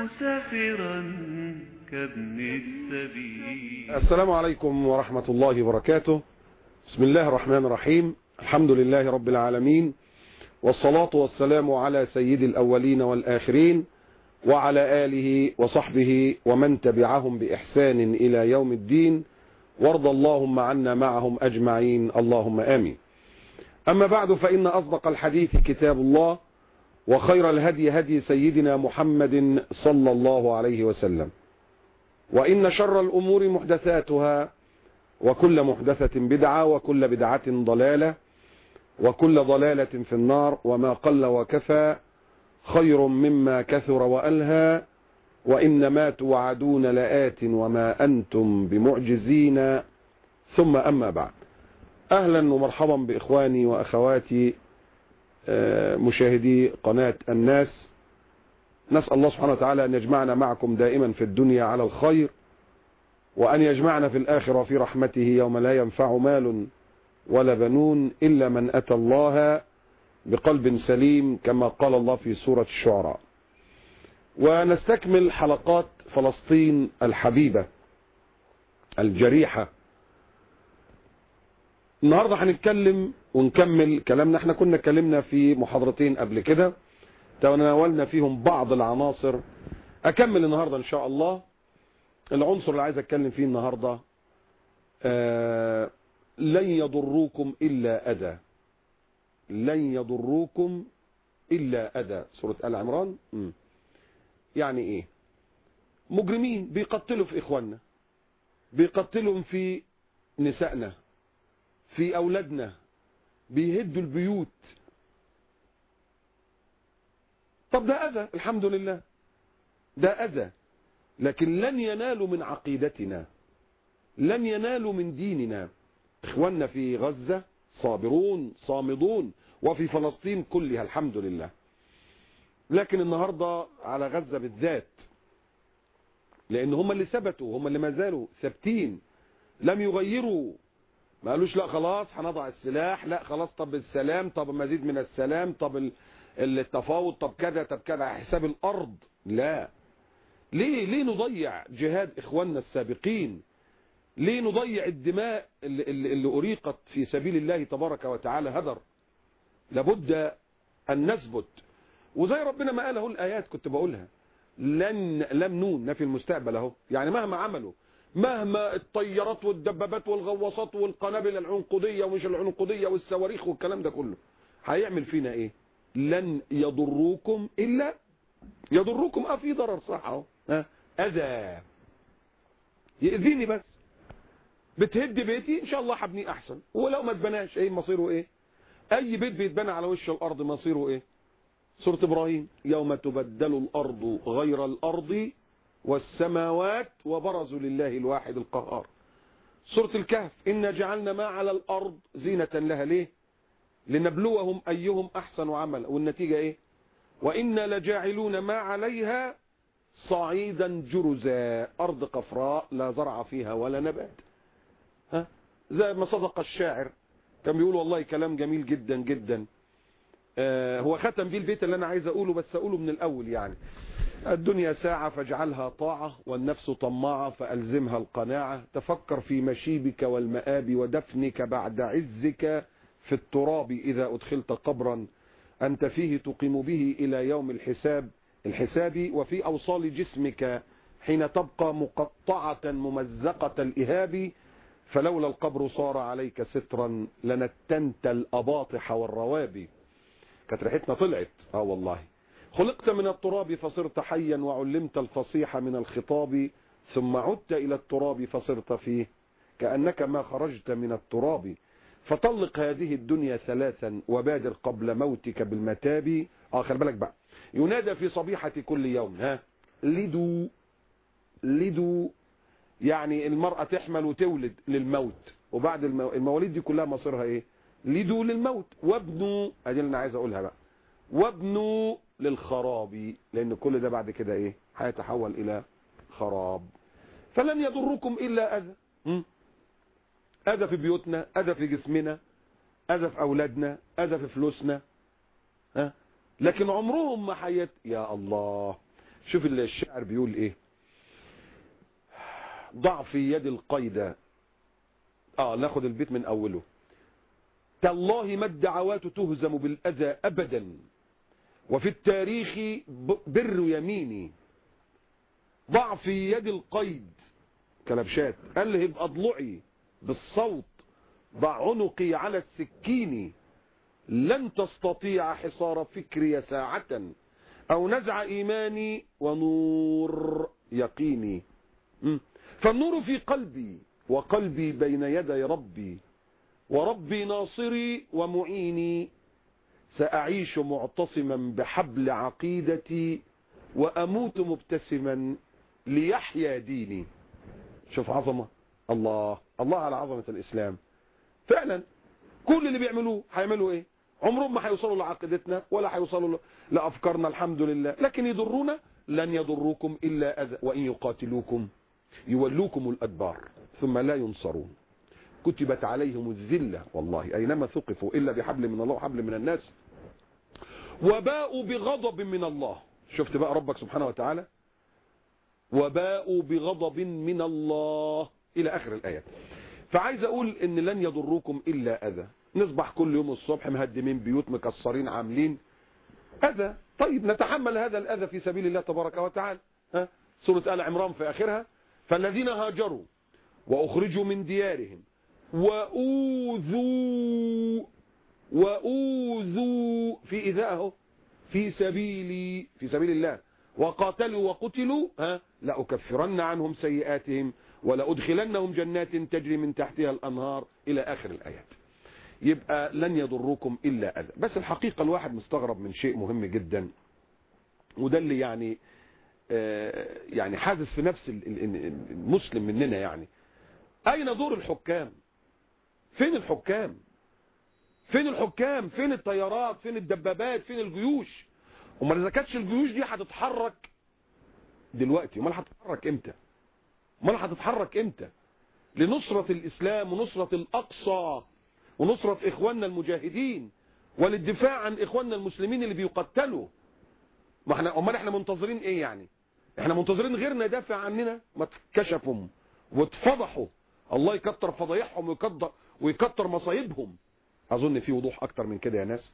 مسافرا كابن السبيل. السلام عليكم ورحمة الله وبركاته. بسم الله الرحمن الرحيم. الحمد لله رب العالمين. والصلاة والسلام على سيد الأولين والآخرين وعلى آله وصحبه ومن تبعهم بإحسان إلى يوم الدين. وارض اللهم عنا معهم أجمعين. اللهم آمين. أما بعد فإن أصدق الحديث كتاب الله. وخير الهدي هدي سيدنا محمد صلى الله عليه وسلم. وإن شر الأمور محدثاتها وكل محدثة بدعة وكل بدعة ضلالة وكل ضلالة في النار وما قل وكفى خير مما كثر وألهى وإنما توعدون لآت وما أنتم بمعجزين. ثم أما بعد. أهلا ومرحبا بإخواني وأخواتي مشاهدي قناة الناس نسأل الله سبحانه وتعالى أن يجمعنا معكم دائما في الدنيا على الخير وأن يجمعنا في الآخرة في رحمته يوم لا ينفع مال ولا بنون إلا من أتى الله بقلب سليم كما قال الله في سورة الشعراء. ونستكمل حلقات فلسطين الحبيبة الجريحة النهاردة هنتكلم ونكمل كلامنا. إحنا كنا اتكلمنا في محاضرتين قبل كده. تناولنا فيهم بعض العناصر. أكمل النهاردة إن شاء الله. العنصر اللي عايز أتكلم فيه النهاردة آه لن يضروكم إلا أذى. لن يضروكم إلا أذى. سورة آل عمران. يعني إيه؟ مجرمين بيقتلوا في إخواننا بيقتلهم في نسائنا. في أولادنا بيهدوا البيوت. طب ده أذى الحمد لله. ده أذى. لكن لن ينالوا من عقيدتنا لن ينالوا من ديننا. إخواننا في غزة صابرون صامدون وفي فلسطين كلها الحمد لله. لكن النهاردة على غزة بالذات لأن هم اللي ثبتوا هم اللي ما زالوا ثابتين. لم يغيروا ما قالوش لا خلاص هنضع السلاح لا خلاص طب السلام طب مزيد من السلام طب التفاوض طب كذا طب كذا حساب الأرض. لا. ليه ليه نضيع جهاد إخواننا السابقين؟ ليه نضيع الدماء اللي, اللي, أريقت في سبيل الله تبارك وتعالى هدر؟ لابد أن نثبت. وزي ربنا ما قال اهو الآيات كنت بقولها. لن لم نون في المستقبل أهو. يعني مهما عملوا مهما الطيارات والدبابات والغواصات والقنابل العنقودية ومش العنقودية والصواريخ والكلام ده كله هيعمل فينا إيه؟ لن يضروكم إلا يضروكم. آه في ضرر صح أهو. أذى. يأذيني بس. بتهد بيتي إن شاء الله هبنيه أحسن. ولو ما اتبناش إيه مصيره إيه؟ أي بيت بيتبنى على وش الأرض مصيره إيه؟ سورة إبراهيم يوم تبدل الأرض غير الأرض والسماوات وبرزوا لله الواحد القهار. سورة الكهف إنا جعلنا ما على الأرض زينة لها. ليه؟ لنبلوهم أيهم أحسن عمل والنتيجة إيه؟ وإنا لجاعلون ما عليها صعيدا جرزا. أرض قفراء لا زرع فيها ولا نبات. ها؟ زي ما صدق الشاعر كان بيقول والله كلام جميل جدا جدا. آه هو ختم بيه البيت اللي أنا عايز أقوله بس أقوله من الأول يعني. الدنيا ساعة فاجعلها طاعة والنفس طماعة فألزمها القناعة. تفكر في مشيبك والمآب ودفنك بعد عزك في التراب إذا أدخلت قبرا. أنت فيه تقيم به إلى يوم الحساب. الحساب وفي أوصال جسمك. حين تبقى مقطعة ممزقة الإهاب. فلولا القبر صار عليك سترا لنتنت الأباطح والروابي كانت ريحتنا طلعت. آه والله. خلقت من التراب فصرت حيا وعلمت الفصيح من الخطاب ثم عدت إلى التراب فصرت فيه كأنك ما خرجت من التراب. فطلق هذه الدنيا ثلاثا وبادر قبل موتك بالمتاب. آه خلي بالك بقى. ينادى في صبيحة كل يوم ها؟ لدوا لدوا يعني المرأة تحمل وتولد للموت. وبعد المواليد دي كلها مصيرها إيه؟ لدوا للموت. وابنوا أدي اللي أنا عايز أقولها بقى. وابنوا للخراب لأن كل ده بعد كده إيه؟ هيتحول إلى خراب. فلن يضركم إلا أذى. أذى في بيوتنا أذى في جسمنا أذى في أولادنا أذى في فلوسنا. ها؟ لكن عمرهم ما حيت يا الله. شوف الشاعر بيقول إيه؟ ضع في يد القيد. آه ناخد البيت من أوله. تالله ما الدعوات تهزم بالأذى ابدا. وفي التاريخ بر يميني. ضع في يد القيد كلبشات. ألهب أضلعي بالصوت ضع عنقي على السكين. لن تستطيع حصار فكري ساعة أو نزع إيماني ونور يقيني. فالنور في قلبي وقلبي بين يدي ربي. وربي ناصري ومعيني. سأعيش معتصما بحبل عقيدتي وأموت مبتسما ليحيا ديني. شوف عظمة الله الله على عظمة الإسلام. فعلا كل اللي بيعملوه هيعملوا إيه؟ عمرهم ما هيوصلوا لعقيدتنا ولا هيوصلوا لأفكارنا الحمد لله. لكن يضرونا؟ لن يضروكم إلا أذى وإن يقاتلوكم يولوكم الأدبار ثم لا ينصرون. كتبت عليهم الذلة. والله أينما ثقفوا إلا بحبل من الله وحبل من الناس. وباءوا بغضب من الله. شفت بقى ربك سبحانه وتعالى؟ وباءوا بغضب من الله. إلى آخر الآيات فعايز أقول إن لن يضروكم إلا أذى. نصبح كل يوم الصبح مهدمين بيوت مكسرين عاملين. أذى. طيب نتحمل هذا الأذى في سبيل الله تبارك وتعالى. ها؟ سورة آل عمران في آخرها. فالذين هاجروا وأخرجوا من ديارهم وأوذوا وأوذوا في إذاءه في سبيلي في سبيل الله. وقاتلوا وقتلوا ها لأكفرن عنهم سيئاتهم ولأدخلنهم جنات تجري من تحتها الأنهار إلى آخر الآيات. يبقى لن يضركم إلا أذى. بس الحقيقة الواحد مستغرب من شيء مهم جدا وده اللي يعني يعني حادث في نفس المسلم مننا يعني. أين دور الحكام؟ فين الحكام؟ فين الحكام؟ فين الطيارات؟ فين الدبابات؟ فين الجيوش؟ امال إذا كانتش الجيوش دي هتتحرك دلوقتي. أمال هتتحرك إمتى؟ أمال هتتحرك إمتى؟ لنصرة الإسلام ونصرة الأقصى ونصرة إخواننا المجاهدين وللدفاع عن إخواننا المسلمين اللي بيقتلوا. ما إحنا أمال إحنا منتظرين إيه يعني؟ إحنا منتظرين غيرنا يدافع عننا؟ ما اتكشفوا واتفضحوا. الله يكتر فضايحهم ويكتر ويكتر مصايبهم. أظن في وضوح أكتر من كده يا ناس.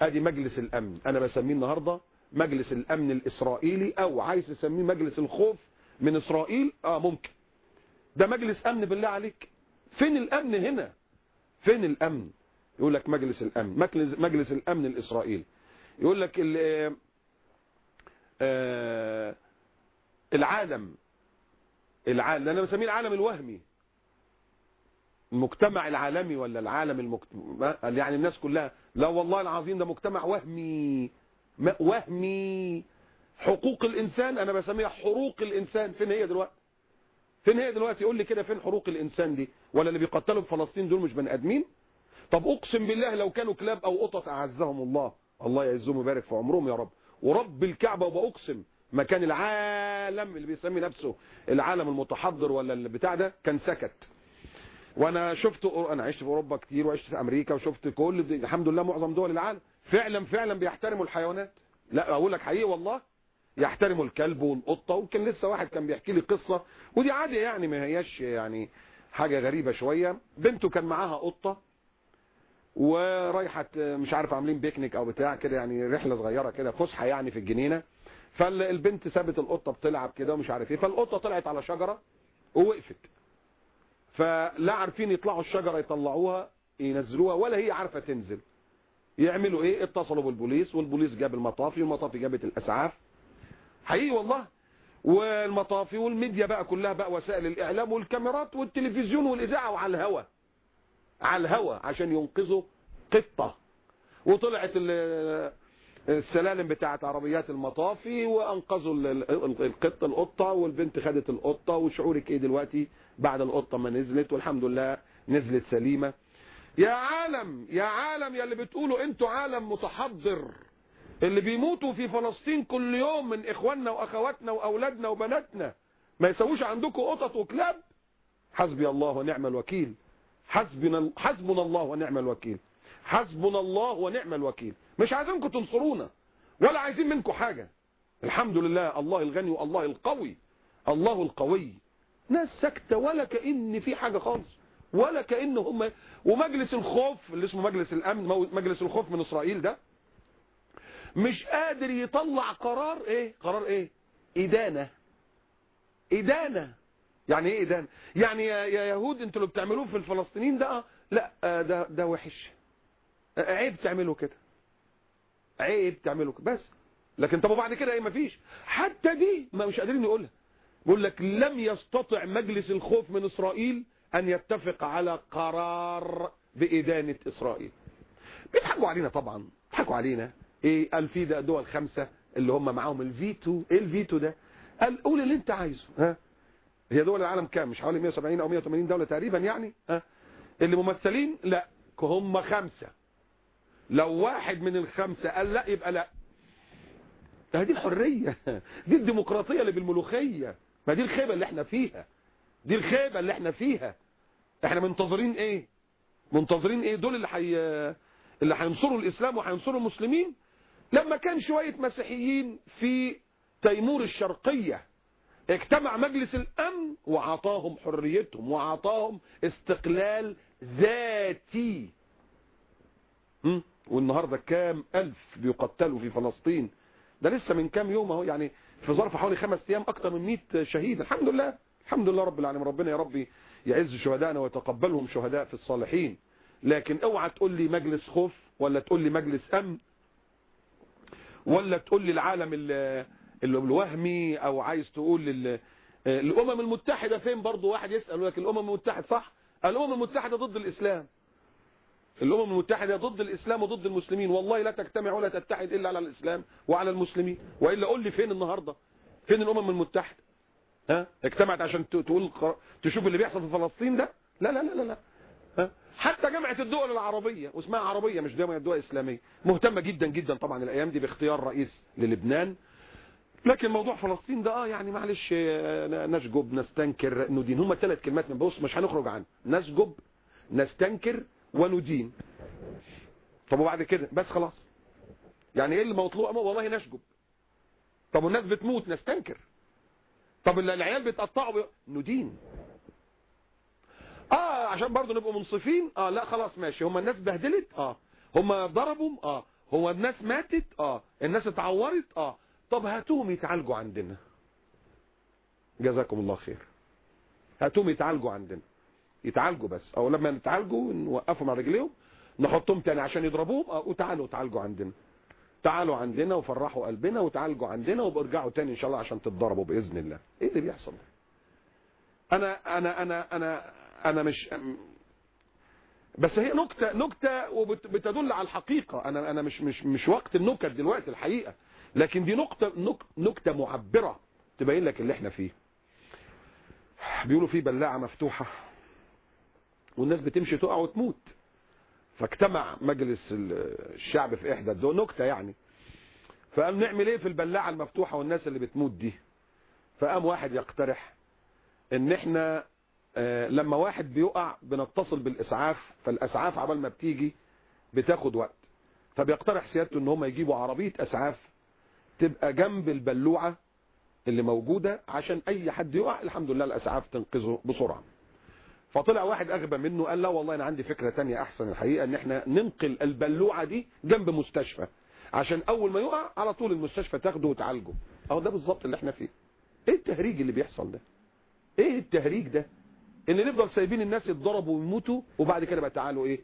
أدي مجلس الأمن. أنا بسميه النهاردة مجلس الأمن الإسرائيلي أو عايز تسميه مجلس الخوف من إسرائيل؟ آه ممكن. ده مجلس أمن بالله عليك. فين الأمن هنا؟ فين الأمن؟ يقول لك مجلس الأمن. مجلس, مجلس الأمن الإسرائيلي. يقول لك آه العالم. العالم. أنا بسميه العالم الوهمي. المجتمع العالمي ولا العالم المجتمع يعني الناس كلها لا والله العظيم ده مجتمع وهمي وهمي. حقوق الإنسان أنا بسميها حروق الإنسان. فين هي دلوقتي؟ فين هي دلوقتي؟ يقول لي كده فين حروق الإنسان دي؟ ولا اللي بيقتلوا في فلسطين دول مش بني آدمين؟ طب أقسم بالله لو كانوا كلاب أو قطط أعزهم الله. الله يعزهم ويبارك في عمرهم يا رب. ورب الكعبة وباقسم ما كان العالم اللي بيسمي نفسه العالم المتحضر ولا البتاع ده كان سكت. وأنا شفت أنا عشت في اوروبا كتير وعشت في أمريكا وشفت كل دي الحمد لله معظم دول العالم. فعلا فعلا بيحترموا الحيوانات. لا أقول لك حقيقي والله يحترموا الكلب والقطة وكان لسه واحد كان بيحكي لي قصة ودي عادي يعني ما هياش يعني حاجة غريبة شوية. بنته كان معاها قطة ورايحة مش عارف عاملين بيكنيك أو بتاع كده يعني رحلة صغيرة كده فسحة يعني في الجنينة. فالبنت سابت القطة بتلعب كده ومش عارف إيه. فالقطة طلعت على شجرة ووقفت. فلا عارفين يطلعوا الشجرة يطلعوها ينزلوها ولا هي عارفة تنزل. يعملوا إيه؟ اتصلوا بالبوليس والبوليس جاب المطافي والمطافي جابت الأسعاف. حقيقي والله. والمطافي والميديا بقى كلها بقى وسائل الإعلام والكاميرات والتلفزيون والإذاعة وعلى الهوا. على الهوا عشان ينقذوا قطة. وطلعت السلالم بتاعت عربيات المطافي وأنقذوا القطة القطة والبنت خدت القطة وشعورك إيه دلوقتي؟ بعد القطة ما نزلت والحمد لله نزلت سليمة. يا عالم يا عالم يا اللي بتقولوا أنتوا عالم متحضر اللي بيموتوا في فلسطين كل يوم من إخواننا وأخواتنا وأولادنا وبناتنا. ما يسووش عندكم قطط وكلاب؟ حسبي الله ونعم الوكيل. حسبنا حسبنا الله ونعم الوكيل. حسبنا الله ونعم الوكيل. مش عايزينكم تنصرونا ولا عايزين منكم حاجة. الحمد لله الله الغني والله القوي. الله القوي. ناس ساكتة ولا كأن في حاجة خالص ولا كأن هم ومجلس الخوف اللي اسمه مجلس الأمن مجلس الخوف من إسرائيل ده مش قادر يطلع قرار إيه؟ قرار إيه؟ إدانة. إدانة. يعني إيه إدانة؟ يعني يا يهود أنتوا اللي بتعملوه في الفلسطينيين ده لا آه، ده ده وحش. آه، عيب تعملوا كده. عيب تعملوا كده. بس. لكن طب وبعد كده إيه؟ مفيش. حتى دي ما مش قادرين نقولها بيقول لك لم يستطع مجلس الخوف من إسرائيل أن يتفق على قرار بإدانة إسرائيل. بيضحكوا علينا طبعا بيضحكوا علينا. إيه قال في ده دول خمسة اللي هم معاهم الفيتو إيه الفيتو ده؟ قال قول اللي أنت عايزه ها؟ هي دول العالم كام؟ مش حوالي 170 أو 180 دولة تقريبا يعني ها؟ اللي ممثلين؟ لا هم خمسة. لو واحد من الخمسة قال لا يبقى لا. ده دي الحرية دي الديمقراطية اللي بالملوخية. ما دي الخيبة اللي إحنا فيها. دي الخيبة اللي إحنا فيها. إحنا منتظرين إيه؟ منتظرين إيه دول اللي حي... اللي هينصروا الإسلام وهينصروا المسلمين؟ لما كان شوية مسيحيين في تيمور الشرقية اجتمع مجلس الأمن وعطاهم حريتهم وعطاهم استقلال ذاتي? والنهاردة كام ألف بيقتلوا في فلسطين؟ ده لسه من كام يوم أهو يعني في ظرف حوالي خمس أيام أكتر من 100 شهيد. الحمد لله. الحمد لله رب العالمين. ربنا يا ربي يعز شهدائنا ويتقبلهم شهداء في الصالحين. لكن اوعى تقول لي مجلس خوف ولا تقول لي مجلس أمن ولا تقول لي العالم ال- ال- الوهمي أو عايز تقول الأمم المتحدة. فين برضو واحد يسأل؟ لك الأمم المتحدة صح؟ الأمم المتحدة ضد الإسلام. الأمم المتحدة ضد الإسلام وضد المسلمين. والله لا تجتمع ولا تتحد إلا على الإسلام وعلى المسلمين. وإلا قول لي فين النهاردة؟ فين الأمم المتحدة؟ ها؟ اجتمعت عشان تقول تشوف اللي بيحصل في فلسطين ده؟ لا لا لا لا, لا. ها؟ حتى جامعة الدول العربية واسمها عربية مش جامعة الدول الإسلامية مهتمة جدا جدا طبعا الأيام دي باختيار رئيس للبنان. لكن موضوع فلسطين ده آه يعني معلش آه، نشجب نستنكر ندين. هم ثلاث كلمات من بص مش هنخرج عنه. نشجب نستنكر وندين طب وبعد كده؟ بس خلاص. يعني إيه اللي مطلوب؟ والله نشجب. طب والناس بتموت نستنكر. طب العيال بيتقطعوا بي... ندين آه عشان برضه نبقوا منصفين. آه لا خلاص ماشي. هم الناس بهدلت. آه. هم ضربوا آه. هو الناس ماتت. آه. الناس اتعورت. آه. طب هاتوهم يتعالجوا عندنا. جزاكم الله خير. هاتوهم يتعالجوا عندنا. يتعالجوا بس. أو لما يتعالجوا نوقفهم على رجليهم نحطهم تاني عشان يضربوهم وتعالوا تعالجوا عندنا. تعالوا عندنا وفرحوا قلبنا وتعالجوا عندنا وبرجعوا تاني إن شاء الله عشان تتضربوا بإذن الله. إيه اللي بيحصل أنا أنا أنا أنا أنا مش بس هي نكتة نكتة وبتدل على الحقيقة. أنا أنا مش مش مش وقت النكت دلوقتي الحقيقة. لكن دي نقطة نك- نكتة معبرة تبين لك اللي إحنا فيه. بيقولوا في بلاعة مفتوحة. والناس بتمشي تقع وتموت. فاجتمع مجلس الشعب في إحدى الدول نكتة يعني. فقام نعمل إيه في البلاعة المفتوحة والناس اللي بتموت دي؟ فقام واحد يقترح إن إحنا آه، لما واحد بيقع بنتصل بالإسعاف فالإسعاف عبال ما بتيجي بتاخد وقت. فبيقترح سيادته إن هم يجيبوا عربية إسعاف تبقى جنب البلوعة اللي موجودة عشان أي حد يقع الحمد لله الإسعاف تنقذه بسرعة. فطلع واحد أغبى منه قال لا والله أنا عندي فكرة تانية أحسن الحقيقة إن إحنا ننقل البلوعة دي جنب مستشفى. عشان أول ما يقع على طول المستشفى تاخده وتعالجه. أهو ده بالظبط اللي إحنا فيه. إيه التهريج اللي بيحصل ده؟ إيه التهريج ده؟ إن نفضل سايبين الناس يتضربوا ويموتوا وبعد كده بقى تعالوا إيه؟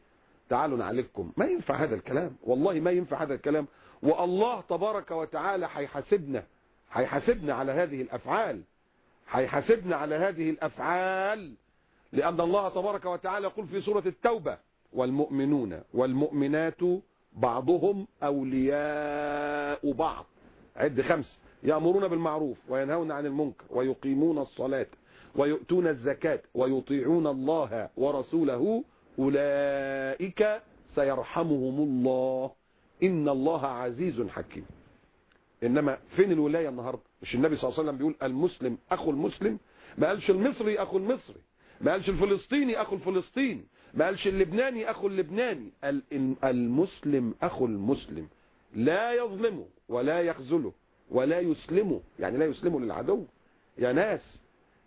تعالوا نعالجكم. ما ينفع هذا الكلام. والله ما ينفع هذا الكلام. والله تبارك وتعالى هيحاسبنا. هيحاسبنا على هذه الأفعال. هيحاسبنا على هذه الأفعال. لأن الله تبارك وتعالى يقول في سورة التوبة والمؤمنون والمؤمنات بعضهم أولياء بعض. عد خمس. يأمرون بالمعروف وينهون عن المنكر ويقيمون الصلاة ويؤتون الزكاة ويطيعون الله ورسوله. أولئك سيرحمهم الله. إن الله عزيز حكيم. إنما فين الولاية النهاردة؟ مش النبي صلى الله عليه وسلم بيقول المسلم أخو المسلم؟ ما قالش المصري أخو المصري. ما قالش الفلسطيني أخو الفلسطيني ما قالش اللبناني أخو اللبناني. قال المسلم أخو المسلم لا يظلمه ولا يخذله ولا يسلمه يعني لا يسلمه للعدو. يا ناس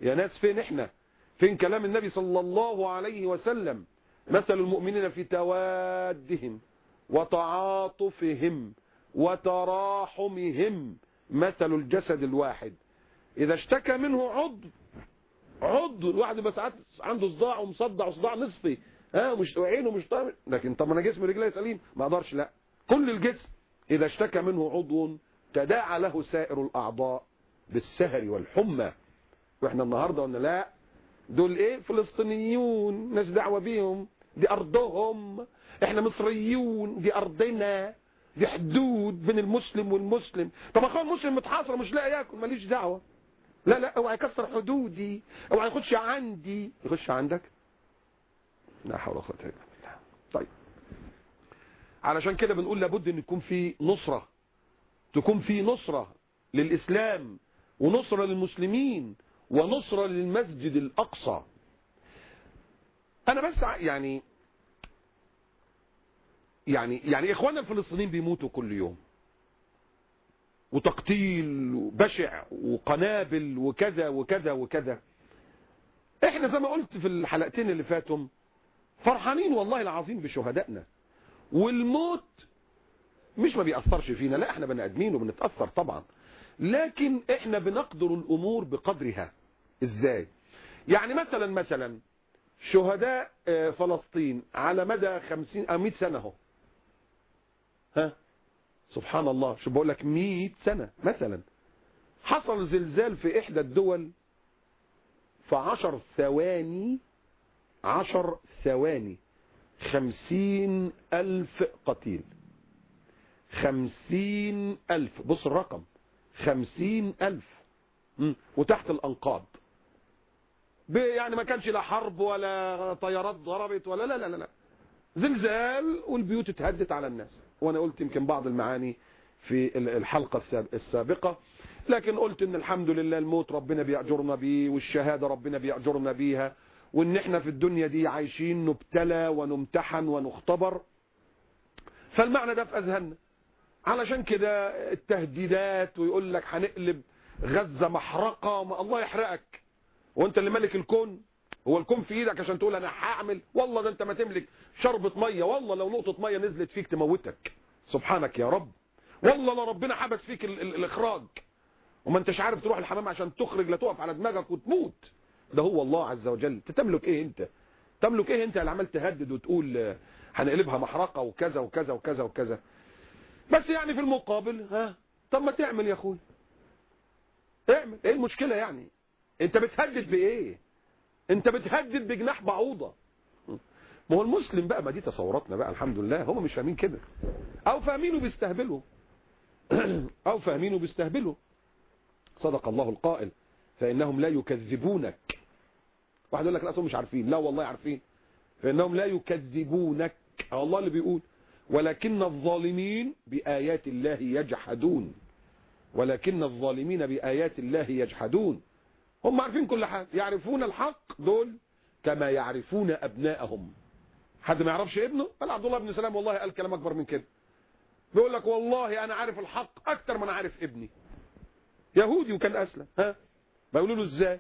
يا ناس فين إحنا؟ فين كلام النبي صلى الله عليه وسلم؟ مثل المؤمنين في توادهم وتعاطفهم وتراحمهم مثل الجسد الواحد. إذا اشتكى منه عضو عضو الواحد يبقى ساعات عنده صداع ومصدع وصداع نصفي. ها مش عينه مش طامن لكن طب أنا جسمي رجلي سليم ما أقدرش لا. كل الجسم إذا اشتكى منه عضو تداعى له سائر الأعضاء بالسهر والحمى. وإحنا النهارده قلنا لا دول إيه؟ فلسطينيون ناس دعوة بيهم دي أرضهم. إحنا مصريون دي أرضنا دي حدود بين المسلم والمسلم. طب أخويا المسلم متحاصر مش لاقي ياكل ماليش دعوة. لا لا اوعى يكسر حدودي اوعى يخش عندي. يخش عندك؟ لا حول ولا قوة إلا بالله. طيب. علشان كده بنقول لابد إن يكون في نصرة. تكون في نصرة للإسلام ونصرة للمسلمين ونصرة للمسجد الأقصى. أنا بس يعني يعني يعني اخواننا الفلسطينيين بيموتوا كل يوم. وتقتيل بشع وقنابل وكذا وكذا وكذا. إحنا زي ما قلت في الحلقتين اللي فاتوا فرحانين والله العظيم بشهدائنا. والموت مش ما بيأثرش فينا لا إحنا بني آدمين وبنتأثر طبعا لكن إحنا بنقدر الأمور بقدرها. إزاي؟ يعني مثلا مثلا شهداء فلسطين على مدى 50 أو 100 سنة أهو. ها؟ سبحان الله. شو بقول لك؟ 100 سنة مثلا. حصل زلزال في إحدى الدول في 10 ثواني 10 ثواني. خمسين ألف قتيل. خمسين ألف. بص الرقم. خمسين ألف. وتحت الأنقاض. يعني ما كانش لا حرب ولا طيارات ضربت ولا لا لا لا. زلزال والبيوت اتهدت على الناس. وأنا قلت يمكن بعض المعاني في الحلقة السابقة لكن قلت إن الحمد لله الموت ربنا بيأجرنا بيه والشهادة ربنا بيأجرنا بيها وإن إحنا في الدنيا دي عايشين نبتلى ونمتحن ونختبر. فالمعنى ده في أذهاننا. علشان كده التهديدات ويقول لك هنقلب غزة محرقة الله يحرقك. وأنت اللي ملك الكون. هو الكون في إيدك عشان تقول أنا هعمل؟ والله ده انت ما تملك شربة مية. والله لو نقطة مية نزلت فيك تموتك. سبحانك يا رب. والله لو ربنا حبس فيك ال ال الإخراج. وما انتش عارف تروح الحمام عشان تخرج لا تقف على دماغك وتموت. ده هو الله عز وجل. تملك إيه انت؟ تملك إيه انت اللي عمال تهدد وتقول هنقلبها محرقة وكذا وكذا وكذا وكذا. بس يعني في المقابل ها؟ طب ما تعمل يا أخوي. اعمل. إيه المشكلة يعني؟ انت بتهدد بإيه؟ انت بتهدد بجناح بعوضة. ما هو المسلم بقى ما دي تصوراتنا بقى الحمد لله. هم مش فاهمين كده. أو فاهمينه بيستهبلوا. أو فاهمينه بيستهبلوا. صدق الله القائل فإنهم لا يكذبونك. واحد يقول لك لا مش عارفين. لا والله عارفين. فإنهم لا يكذبونك. الله اللي بيقول ولكن الظالمين بآيات الله يجحدون. ولكن الظالمين بآيات الله يجحدون. هم عارفين كل حاجة يعرفون الحق دول كما يعرفون أبناءهم حد ما يعرفش ابنه؟ قال عبد الله بن سلام والله قال كلام أكبر من كده. بيقول لك والله أنا عارف الحق أكتر ما أنا عارف ابني. يهودي وكان أسلم. ها؟ بيقولوا له إزاي؟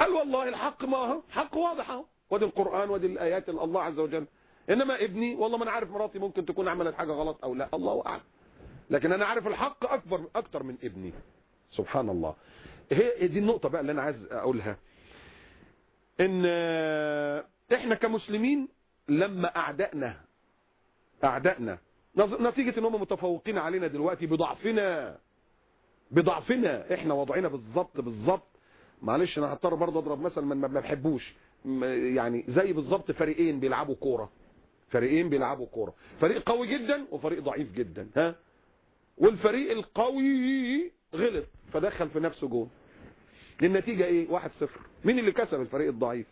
قال والله الحق ما هو حق واضح أهو. ودي القرآن ودي الآيات الله عز وجل. إنما ابني والله ما أنا عارف مراتي ممكن تكون عملت حاجة غلط أو لا. الله أعلم. لكن أنا عارف الحق أكبر أكتر من ابني. سبحان الله. هي دي النقطة بقى اللي أنا عايز أقولها. إن إحنا كمسلمين لما أعدائنا أعدائنا نتيجة إن هم متفوقين علينا دلوقتي بضعفنا بضعفنا إحنا وضعنا بالظبط بالظبط معلش أنا هضطر برضه أضرب مثل من ما بحبوش. يعني زي بالظبط فريقين بيلعبوا كورة. فريقين بيلعبوا كورة. فريق قوي جدا وفريق ضعيف جدا ها؟ والفريق القوي غلط فدخل في نفسه جول النتيجة إيه؟ واحد صفر. مين اللي كسب؟ الفريق الضعيف.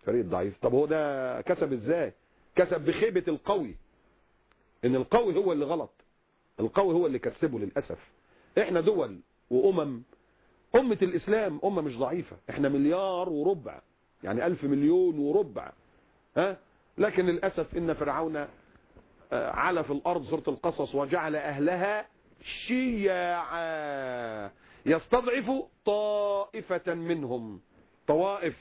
الفريق الضعيف. طب هو ده كسب إزاي؟ كسب بخيبة القوي. إن القوي هو اللي غلط. القوي هو اللي كسبه للأسف. إحنا دول وأمم أمة الإسلام أمة مش ضعيفة. إحنا مليار وربع. يعني ألف مليون وربع. ها؟ لكن للأسف إن فرعون آه، على في الأرض سورة القصص وجعل أهلها شيعا. يستضعف طائفة منهم. طوائف.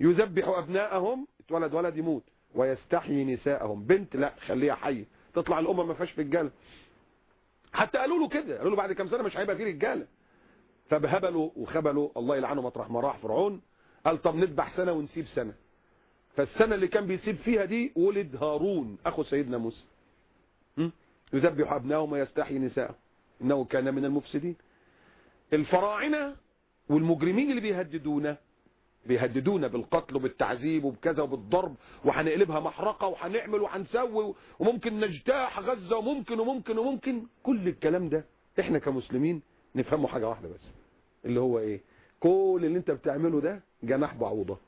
يذبح أبناءهم. اتولد ولد يموت. ويستحيي نساءهم. بنت لا خليها حية تطلع الأمة ما فيهاش رجالة. حتى قالوا له كده. قالوا له بعد كام سنة مش هيبقى فيه رجالة. فبهبلوا وخبلوا. الله يلعنه مطرح ما راح فرعون. قال طب نذبح سنة ونسيب سنة. فالسنة اللي كان بيسيب فيها دي ولد هارون. أخو سيدنا موسى? يذبح أبنائهم ويستحيي نساءهم. إنه كان من المفسدين. الفراعنة والمجرمين اللي بيهددونا بيهددونا بالقتل وبالتعذيب وبكذا وبالضرب وهنقلبها محرقة وهنعمل وهنسوي وممكن نجتاح غزة وممكن وممكن وممكن. كل الكلام ده إحنا كمسلمين نفهمه حاجة واحدة بس اللي هو إيه؟ كل اللي أنت بتعمله ده جناح بعوضة.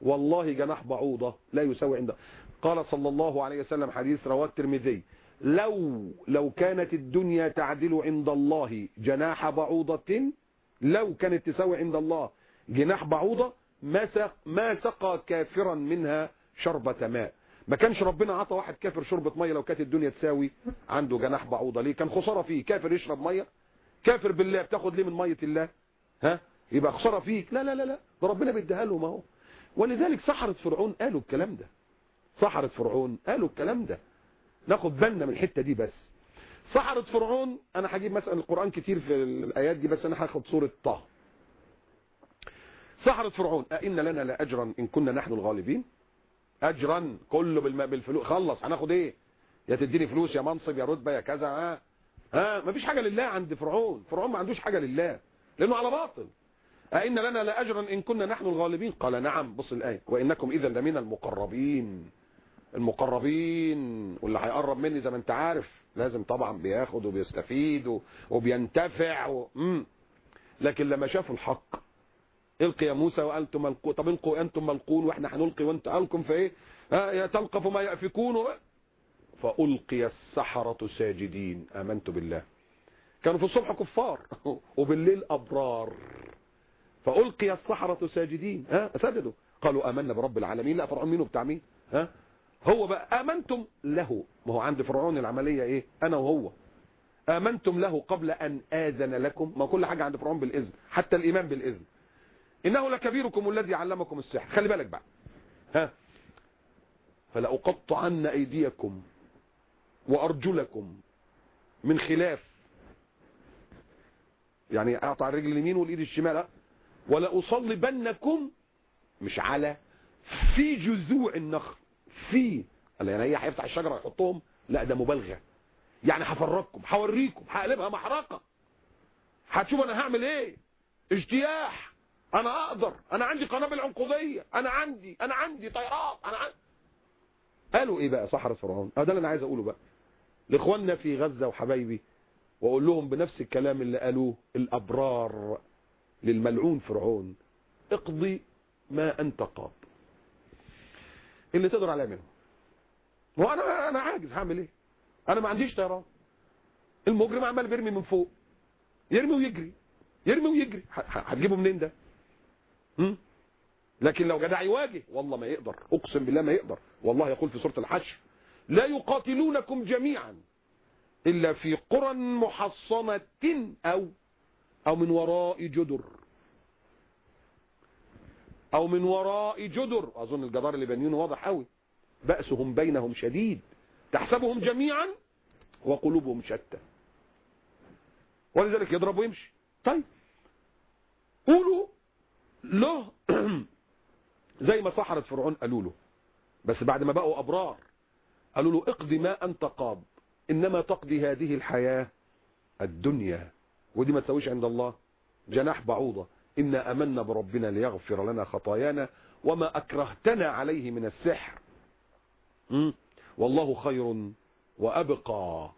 والله جناح بعوضة لا يساوي عند. قال صلى الله عليه وسلم حديث رواه الترمذي. لو لو كانت الدنيا تعدل عند الله جناح بعوضة لو كانت تساوي عند الله جناح بعوضة ما سق ما سقى كافرا منها شربة ماء. ما كانش ربنا عطى واحد كافر شربة مية لو كانت الدنيا تساوي عنده جناح بعوضة. ليه؟ كان خسارة فيه. كافر يشرب مية؟ كافر بالله بتاخد ليه من مية الله؟ ها؟ يبقى خسارة فيك؟ لا لا لا لا. ربنا بيديها لهم اهو. ولذلك سحرة فرعون قالوا الكلام ده. سحرة فرعون قالوا الكلام ده. ناخد بالنا من الحتة دي بس. سحرة فرعون أنا هجيب مثلا القرآن كتير في الآيات دي بس أنا هاخد سورة طه. سحرة فرعون أئن لنا لأجرا إن كنا نحن الغالبين. أجرا كله. بالفلوس خلص. هناخد إيه؟ يا تديني فلوس يا منصب يا رتبة يا كذا ها؟ ها؟ مفيش حاجة لله عند فرعون. فرعون ما عندوش حاجة لله لأنه على باطل. أئن لنا لأجرا إن كنا نحن الغالبين؟ قال نعم. بص الآية. وإنكم إذا لمن المقربين. المقربين واللي هيقرب مني زي ما انت عارف. لازم طبعا بياخد وبيستفيد وبينتفع و... مم. لكن لما شافوا الحق القي يا موسى وأنتم ملقون طب القوا أنتم ملقون وإحنا هنلقي وانت الكم في إيه؟ ها تلقف ما يأفكون. فألقي السحرة ساجدين. آمنت بالله. كانوا في الصبح كفار وبالليل أبرار. فألقي السحرة ساجدين. ها سجدوا. قالوا آمنا برب العالمين. لا فرعون مين وبتاع مين؟ ها؟ هو بقى آمنتم له. ما هو عند فرعون العملية إيه؟ أنا وهو. آمنتم له قبل أن آذن لكم. ما كل حاجة عند فرعون بالإذن حتى الإيمان بالإذن. إنه لكبيركم الذي علمكم السحر. خلي بالك بقى. ها؟ فلأقطعن أيديكم وأرجلكم من خلاف. يعني أقطع الرجل اليمين والإيد الشمال ولا أصلبنكم مش على في جذوع النخل. في قال يعني هي هيفتح الشجرة ويحطهم لا ده مبالغة. يعني هفرجكم هوريكم هقلبها محرقة. هتشوف أنا هعمل إيه؟ اجتياح. أنا أقدر. أنا عندي قنابل عنقودية. أنا عندي أنا عندي طيارات. أنا عندي قالوا إيه بقى؟ سحرة فرعون آه ده اللي أنا عايز أقوله بقى. لإخواننا في غزة وحبايبي وأقول لهم بنفس الكلام اللي قالوه الأبرار للملعون فرعون. اقضي ما أنت قاض اللي تقدر عليه منه وأنا أنا عاجز هعمل إيه؟ أنا ما عنديش طيران. المجرم عمال بيرمي من فوق. يرمي ويجري. يرمي ويجري. هتجيبه منين ده؟ م? لكن لو جدع يواجه والله ما يقدر. أقسم بالله ما يقدر. والله يقول في سورة الحشر لا يقاتلونكم جميعا إلا في قرى محصنة أو أو من وراء جدر. أو من وراء جدر. أظن الجدار اللي بنيونه واضح قوي. بأسهم بينهم شديد. تحسبهم جميعا وقلوبهم شتى. ولذلك يضرب ويمشي. طيب. قولوا له زي ما سحرة فرعون قالوا له. بس بعد ما بقوا أبرار. قالوا له اقضي ما أنت قاض. إنما تقضي هذه الحياة الدنيا. ودي ما تسويش عند الله. جناح بعوضة. إنا أمنا بربنا ليغفر لنا خطايانا وما أكرهتنا عليه من السحر? والله خير وأبقى.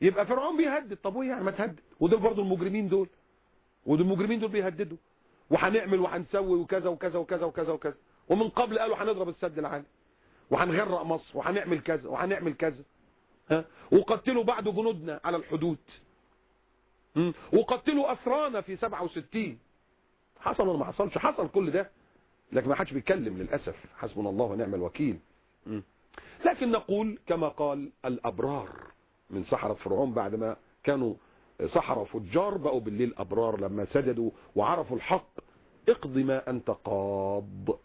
يبقى فرعون بيهدد. طب وإيه يعني ما تهدد؟ ودول برضو المجرمين دول. ودول المجرمين دول بيهددوا. وهنعمل وهنسوي وكذا وكذا وكذا وكذا وكذا. ومن قبل قالوا هنضرب السد العالي. وهنغرق مصر. وهنعمل كذا. وهنعمل كذا. ها؟ وقتلوا بعض جنودنا على الحدود? وقتلوا أسرانا في 67 حصل ولا ما حصلش؟ حصل كل ده. لكن ما حدش بيتكلم للأسف. حسبنا الله ونعم الوكيل? لكن نقول كما قال الأبرار من سحرة فرعون بعد ما كانوا سحرة فجار بقوا بالليل أبرار لما سجدوا وعرفوا الحق. اقض ما أنت قاض.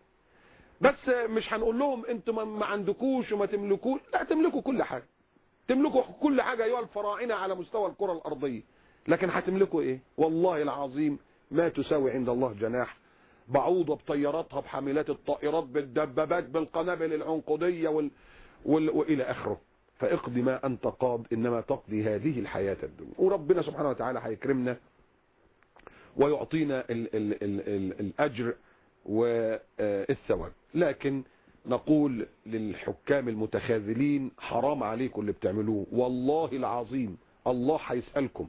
بس مش هنقول لهم أنتم ما عندكوش وما تملكوش. لا تملكوا كل حاجة. تملكوا كل حاجة أيها الفراعنة على مستوى الكرة الأرضية. لكن هتملكوا إيه؟ والله العظيم ما تساوي عند الله جناح. بعوضة بطياراتها بحاملات الطائرات بالدبابات بالقنابل العنقودية وال... وال... وإلى آخره. فاقضي ما أنت قاض إنما تقضي هذه الحياة الدنيا. وربنا سبحانه وتعالى هيكرمنا ويعطينا ال... ال... ال... ال... الأجر والثواب. لكن نقول للحكام المتخاذلين حرام عليكم اللي بتعملوه. والله العظيم الله هيسألكم.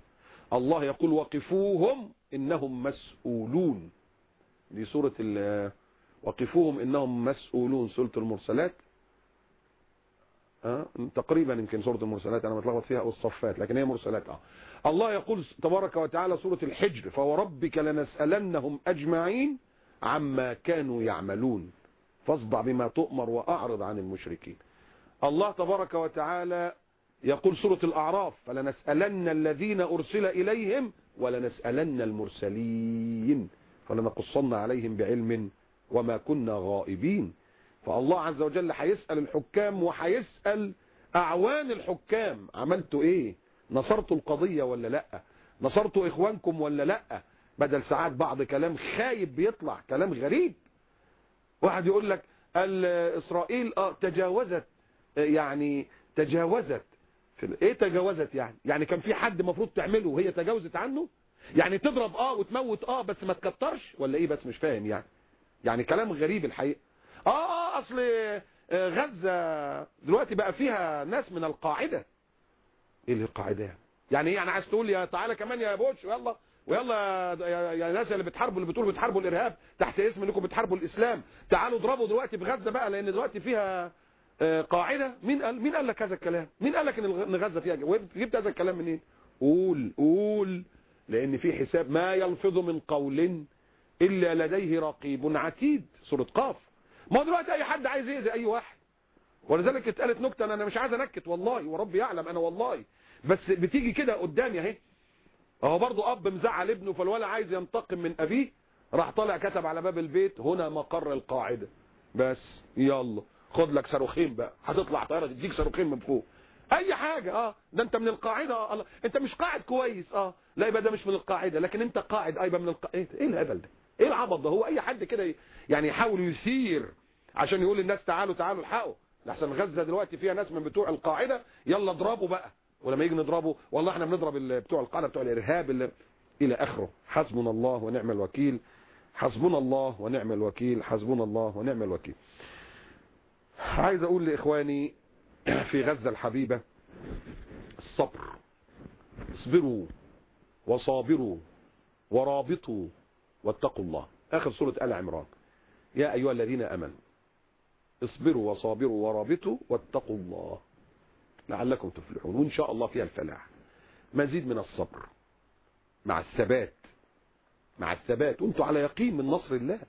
الله يقول وقفوهم إنهم مسؤولون دي سورة وقفوهم إنهم مسؤولون سورة المرسلات؟ تقريبا يمكن سورة المرسلات أنا متلخبط فيها أو الصفات لكن هي مرسلات أه. الله يقول تبارك وتعالى سورة الحجر فوربك لنسألنهم أجمعين عما كانوا يعملون فاصدع بما تؤمر وأعرض عن المشركين الله تبارك وتعالى يقول سورة الأعراف فلنسألن الذين أرسل إليهم ولنسألن المرسلين فلنقصن عليهم بعلم وما كنا غائبين. فالله عز وجل هيسأل الحكام وهيسأل أعوان الحكام. عملتوا إيه؟ نصرتوا القضية ولا لأ؟ نصرتوا إخوانكم ولا لأ؟ بدل ساعات بعض كلام خايب بيطلع كلام غريب. واحد يقول لك إسرائيل آه تجاوزت يعني تجاوزت. في إيه تجاوزت يعني؟ يعني كان في حد المفروض تعمله وهي تجاوزت عنه؟ يعني تضرب آه وتموت آه بس ما تكترش ولا إيه؟ بس مش فاهم يعني. يعني كلام غريب الحقيقة. آه آه أصل غزة دلوقتي بقى فيها ناس من القاعدة. إيه اللي القاعدة يعني؟ يعني إيه؟ يعني عايز تقول يا تعالى كمان يا بوش ويلا ويلا يا, ناس اللي بتحاربوا اللي بتقولوا بتحاربوا الإرهاب تحت اسم إنكم بتحاربوا الإسلام. تعالوا اضربوا دلوقتي في غزة بقى لأن دلوقتي فيها قاعدة. مين قال مين قال لك هذا الكلام؟ مين قال لك إن غزة فيها جبت هذا الكلام منين؟ قول قول. لأن في حساب ما يلفظ من قول إلا لديه رقيب عتيد سورة قاف. ما دلوقتي أي حد عايز يأذي أي واحد. ولذلك اتقالت نكتة أنا مش عايز أنكت والله ورب يعلم أنا والله. بس بتيجي كده قدامي أهي. أهو برضو أب مزعل ابنه فالولا عايز ينتقم من أبيه. راح طالع كتب على باب البيت هنا مقر القاعدة. بس يلا. خد لك صاروخين بقى. هتطلع طيارة تديك صاروخين من فوق. أي حاجة آه. ده أنت من القاعدة آه. الله. أنت مش قاعد كويس آه. لا يبقى ده مش من القاعدة. لكن أنت قاعد أيضا من القاعده إيه الهبل ده؟ إيه العبط ده؟ هو أي حد كده يعني يحاول يثير عشان يقول للناس تعالوا تعالوا الحقوا. لحسن غزة دلوقتي فيها ناس من بتوع القاعدة يلا اضربوا بقى. ولما يجي نضربه والله إحنا بنضرب بتوع القاعدة بتوع الإرهاب اللي إلى آخره. حسبنا الله ونعم الوكيل. حسبنا الله ونعم الوكيل. حسبنا الله ونعم الوكيل. عايز أقول لإخواني في غزة الحبيبة الصبر. اصبروا وصابروا ورابطوا واتقوا الله. آخر سورة آل عمران. يا أيها الذين آمنوا اصبروا وصابروا ورابطوا واتقوا الله. لعلكم تفلحون وإن شاء الله فيها الفلاح. مزيد من الصبر مع الثبات. مع الثبات. وأنتوا على يقين من نصر الله.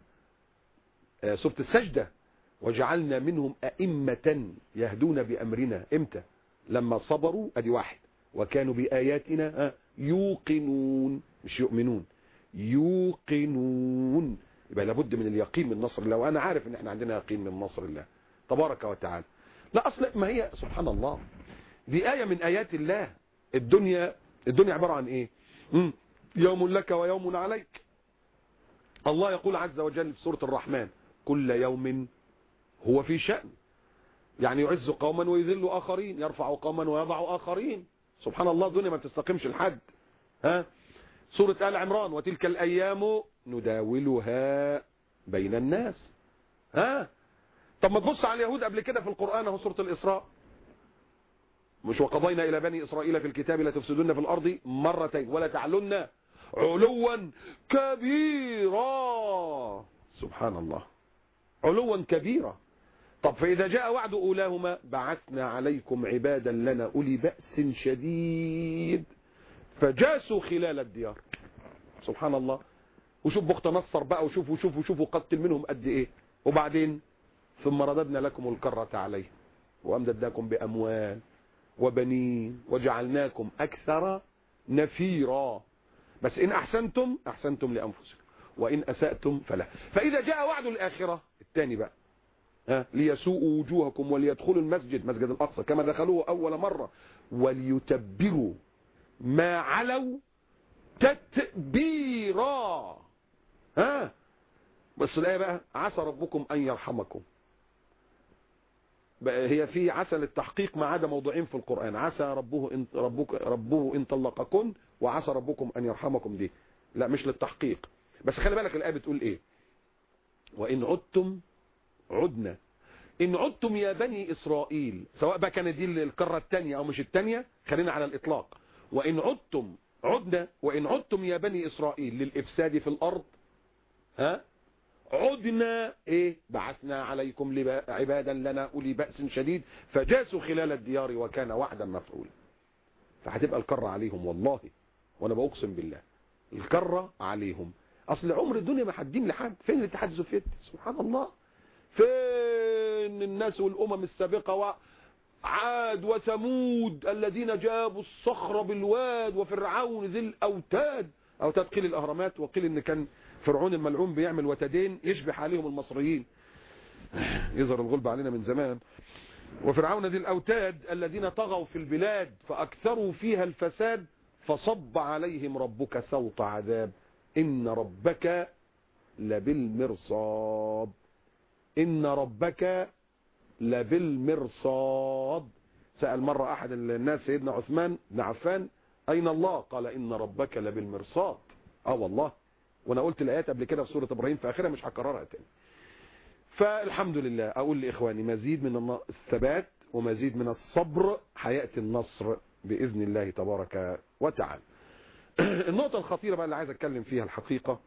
آه سورة السجدة. وجعلنا منهم أئمة يهدون بأمرنا. إمتى؟ لما صبروا أدي واحد. وكانوا بآياتنا يوقنون مش يؤمنون يوقنون. يبقى لابد من اليقين من نصر الله. وأنا عارف إن إحنا عندنا يقين من نصر الله. تبارك وتعالى. لا أصل ما هي؟ سبحان الله. دي آية من آيات الله. الدنيا الدنيا عبارة عن مم. يوم لك ويوم عليك. الله يقول عز وجل في سورة الرحمن كل يوم هو في شأن. يعني يعز قوما ويذل آخرين يرفع قوما ويضع آخرين. سبحان الله الدنيا ما بتستقيمش لحد. ها؟ سورة آل عمران وتلك الأيام نداولها بين الناس. ها؟ طب ما تبص على اليهود قبل كده في القرآن أهو سورة الإسراء. مش وقضينا إلى بني إسرائيل في الكتاب لتفسدن في الأرض مرتين ولا تعلن علوا كبيرا. سبحان الله. علوا كبيرا. طب فإذا جاء وعد أولاهما بعثنا عليكم عبادا لنا أولي بأس شديد. فجاسوا خلال الديار. سبحان الله. وشوف بخت نصر بقى وشوف وشوف وشوف وقتل منهم قد إيه. وبعدين؟ ثم رددنا لكم الكرة عليه. وأمددناكم بأموال وبنين وجعلناكم أكثر نفيرا. بس إن أحسنتم أحسنتم لأنفسكم. وإن أسأتم فلا. فإذا جاء وعد الآخرة الثاني بقى. ليسوءوا وجوهكم وليدخلوا المسجد مسجد الأقصى كما دخلوه أول مرة. وليتبروا ما علوا تتبيرا. ها؟ بس الآية بقى عسى ربكم أن يرحمكم. بقى هي في عسى للتحقيق ما عدا موضوعين في القرآن. عسى ربه إن ربك ربه إن طلقكن وعسى ربكم أن يرحمكم دي. لا مش للتحقيق. بس خلي بالك الآية بتقول إيه؟ وإن عدتم عدنا. إن عدتم يا بني إسرائيل سواء بقى كانت دي الكرة الثانية أو مش الثانية خلينا على الإطلاق. وإن عدتم عدنا. وإن عدتم يا بني إسرائيل للإفساد في الأرض ها؟ عدنا. إيه؟ بعثنا عليكم عبادا لنا أولي بأس شديد فجاسوا خلال الديار وكان وعدا مفعولا. فهتبقى الكرة عليهم والله. وأنا بأقسم بالله. الكرة عليهم. أصل عمر الدنيا ما حدين لحد فين الاتحاد السوفيتي؟ سبحان الله. فين الناس والأمم السابقة وعاد وثمود الذين جابوا الصخر بالواد وفرعون ذي الأوتاد؟ أوتاد قيل الأهرامات وقيل إن كان فرعون الملعون بيعمل وتدين يشبه عليهم المصريين. يظهر الغلب علينا من زمان. وفرعون ذي الأوتاد الذين طغوا في البلاد فأكثروا فيها الفساد فصب عليهم ربك سوط عذاب. إن ربك لبالمرصاد. إن ربك لبالمرصاد. سأل مرة أحد الناس سيدنا عثمان بن عفان أين الله؟ قال إن ربك لبالمرصاد. آه والله وأنا قلت الآيات قبل كده في سورة إبراهيم في آخرها مش هكررها تاني. فالحمد لله أقول لإخواني مزيد من الثبات ومزيد من الصبر هيأتي النصر بإذن الله تبارك وتعالى. النقطة الخطيرة بقى اللي عايز أتكلم فيها الحقيقة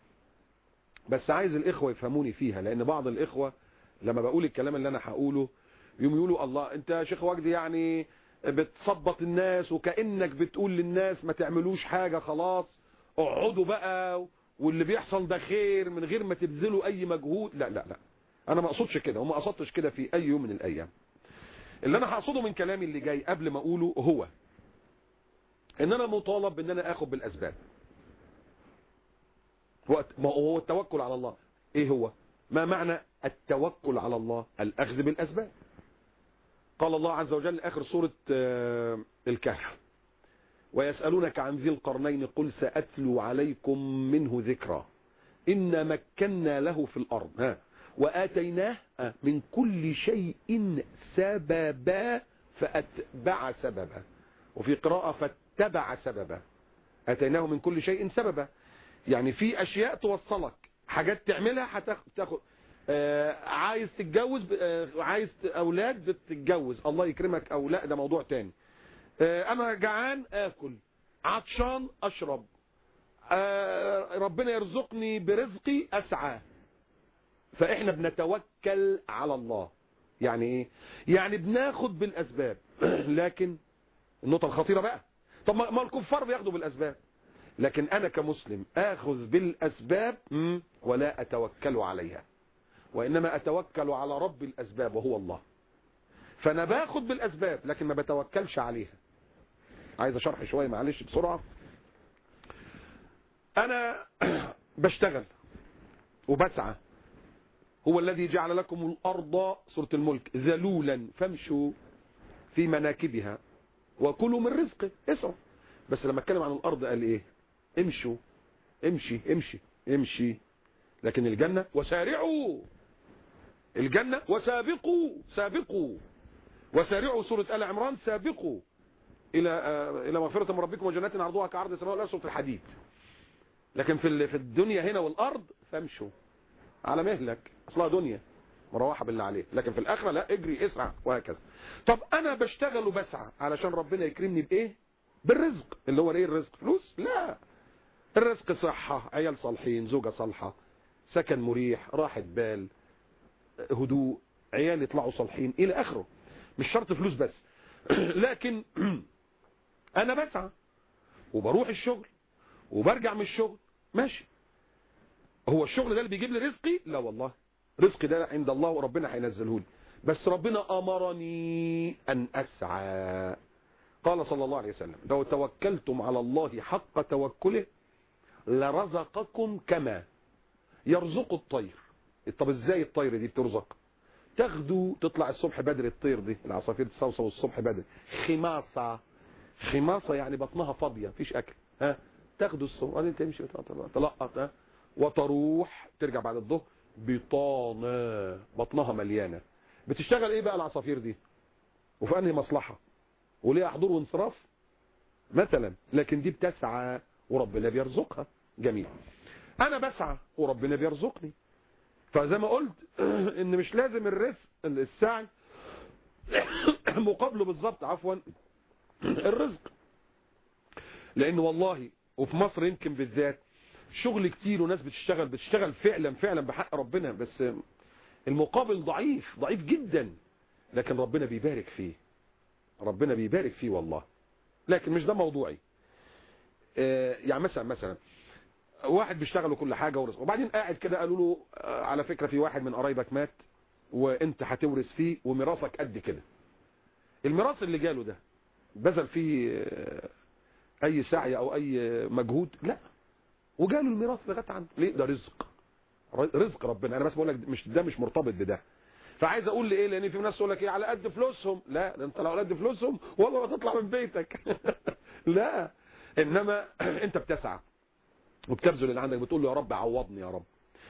بس عايز الإخوة يفهموني فيها لأن بعض الإخوة لما بقول الكلام اللي أنا هقوله يوم يقولوا الله أنت يا شيخ وجدي يعني بتثبط الناس وكأنك بتقول للناس ما تعملوش حاجة خلاص اقعدوا بقى واللي بيحصل ده خير من غير ما تبذلوا أي مجهود. لا لا لا أنا ما أقصدش كده وما قصدتش كده في أي يوم من الأيام. اللي أنا هقصده من كلامي اللي جاي قبل ما أقوله هو إن أنا مطالب ان أنا آخد بالأسباب. وقت ما هو التوكل على الله. إيه هو؟ ما معنى التوكل على الله الأخذ بالأسباب. قال الله عز وجل آخر سورة آه، الكهف. ويسألونك عن ذي القرنين قل سأتلو عليكم منه ذكرى إن مكنا له في الأرض. ها. وآتيناه آه، من كل شيء سببا فأتبع سببا. وفي قراءة فاتبع سببا. آتيناه من كل شيء سببا. يعني في أشياء توصلك حاجات تعملها هتاخد عايز تتجوز آه عايز أولاد بتتجوز. الله يكرمك أو لا ده موضوع تاني. آه أنا جعان آكل عطشان أشرب. آه ربنا يرزقني برزقي أسعى. فإحنا بنتوكل على الله. يعني إيه؟ يعني بناخد بالأسباب. لكن النقطة الخطيرة بقى. طب ما الكفار بياخدوا بالأسباب. لكن أنا كمسلم آخذ بالأسباب ولا أتوكل عليها. وإنما أتوكل على رب الأسباب وهو الله. فأنا باخد بالأسباب لكن ما بتوكلش عليها. عايز اشرح شوية معلش بسرعة. أنا بشتغل وبسعى. هو الذي جعل لكم الأرض سورة الملك ذلولا فامشوا في مناكبها وكلوا من رزقه. اسعوا. بس لما اتكلم عن الأرض قال إيه؟ امشوا. امشي امشي امشي. لكن الجنة وسارعوا. الجنة وسابقوا سابقوا. وسارعوا سورة آل عمران سابقوا. إلى آه، إلى مغفرة من ربكم وجنات عرضها كعرض السماء والأرض سورة الحديد. لكن في في الدنيا هنا والأرض فامشوا. على مهلك. اصلها دنيا. مروحة بالله عليك. لكن في الآخرة لا اجري اسعى وهكذا. طب أنا بشتغل وبسعى علشان ربنا يكرمني بإيه؟ بالرزق. اللي هو إيه الرزق؟ فلوس؟ لا. الرزق صحة عيال صالحين زوجة صالحة سكن مريح راحة بال. هدوء عيال يطلعوا صالحين إلى آخره. مش شرط فلوس بس. لكن أنا بسعى وبروح الشغل وبرجع من الشغل. ماشي. هو الشغل ده اللي بيجيب لي رزقي؟ لا والله. رزقي ده عند الله وربنا هينزله لي. بس ربنا أمرني أن أسعى. قال صلى الله عليه وسلم لو توكلتم على الله حق توكله لرزقكم كما يرزق الطير. طب إزاي الطير دي بترزق؟ تاخدوا تطلع الصبح بدري الطير دي العصافير تصوصو الصبح بدري. خماصة خماصة يعني بطنها فاضية مفيش أكل ها؟ تاخدوا الصبح وبعدين تمشي تلقط ها؟ وتروح ترجع بعد الظهر بطانة بطنها مليانة. بتشتغل إيه بقى العصافير دي؟ وفي أنهي مصلحة؟ وليها حضور وانصراف؟ مثلا لكن دي بتسعى وربنا بيرزقها. جميل. أنا بسعى وربنا بيرزقني. فزي ما قلت إن مش لازم الرزق السعي مقابله بالظبط عفوا الرزق. لأن والله وفي مصر يمكن بالذات شغل كتير وناس بتشتغل بتشتغل فعلا فعلا بحق ربنا بس المقابل ضعيف ضعيف جدا. لكن ربنا بيبارك فيه. ربنا بيبارك فيه والله. لكن مش ده موضوعي. آه يعني مثلا مثلا واحد بيشتغل وكل حاجة ورزق وبعدين قاعد كده قالوا له آه على فكرة في واحد من قرايبك مات وانت هتورث فيه وميراثك قد كده. الميراث اللي جاله ده بذل فيه آه أي سعي أو أي مجهود؟ لا. وجاله الميراث لغاية عنده ليه؟ ده رزق. رزق ربنا. أنا بس بقول لك مش ده مش مرتبط بده. فعايز أقول لي إيه لأن في ناس تقول لك إيه؟ على قد فلوسهم. لا ده أنت لو على قد فلوسهم والله ما تطلع من بيتك. لا. إنما أنت بتسعى. وبتبذل اللي عندك بتقول له يا رب عوضني يا رب.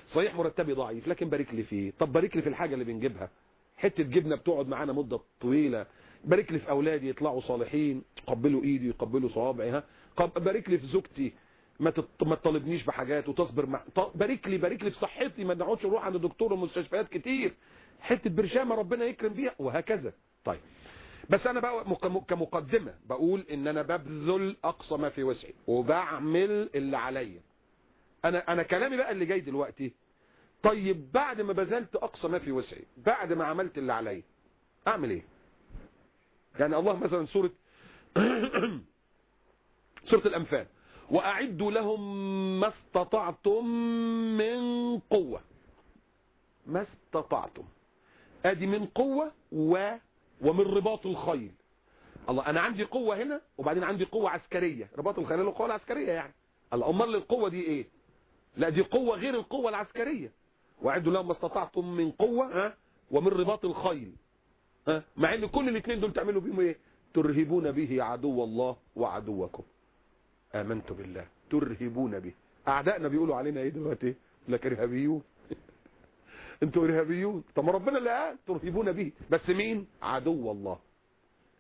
صحيح مرتبي ضعيف لكن بارك لي فيه. طب بارك لي في الحاجة اللي بنجيبها. حتة جبنة بتقعد معانا مدة طويلة. بارك لي في أولادي يطلعوا صالحين يقبلوا إيدي يقبلوا صوابعي ها. بارك لي في زوجتي ما. ما تطالبنيش بحاجات وتصبر مع بارك لي بارك لي في صحتي ما نقعدش نروح عند دكتور ومستشفيات كتير. حتة برشامة ربنا يكرم بيها وهكذا. طيب. بس أنا بقى كمقدمة بقول إن أنا ببذل أقصى ما في وسعي وبعمل اللي عليا. أنا أنا كلامي بقى اللي جاي دلوقتي طيب بعد ما بذلت أقصى ما في وسعي بعد ما عملت اللي عليا أعمل إيه؟ يعني الله مثلا سورة سورة الأنفال واعدوا لهم ما استطعتم من قوة. ما استطعتم. أدي من قوة و ومن رباط الخيل. الله أنا عندي قوة هنا وبعدين عندي قوة عسكرية. رباط الخيل له قوة العسكرية يعني. الله أمال القوة دي إيه؟ لا دي قوة غير القوة العسكرية. وأعدوا لهم ما استطعتم من قوة ها؟ ومن رباط الخيل ها؟ مع إن كل الاثنين دول تعملوا بيهم إيه؟ ترهبون به عدو الله وعدوكم. آمنت بالله. ترهبون به. أعدائنا بيقولوا علينا إيه دلوقتي؟ لك إرهابيون. أنتوا إرهابيون. طب ما ربنا اللي قال ترهبون به. بس مين؟ عدو الله.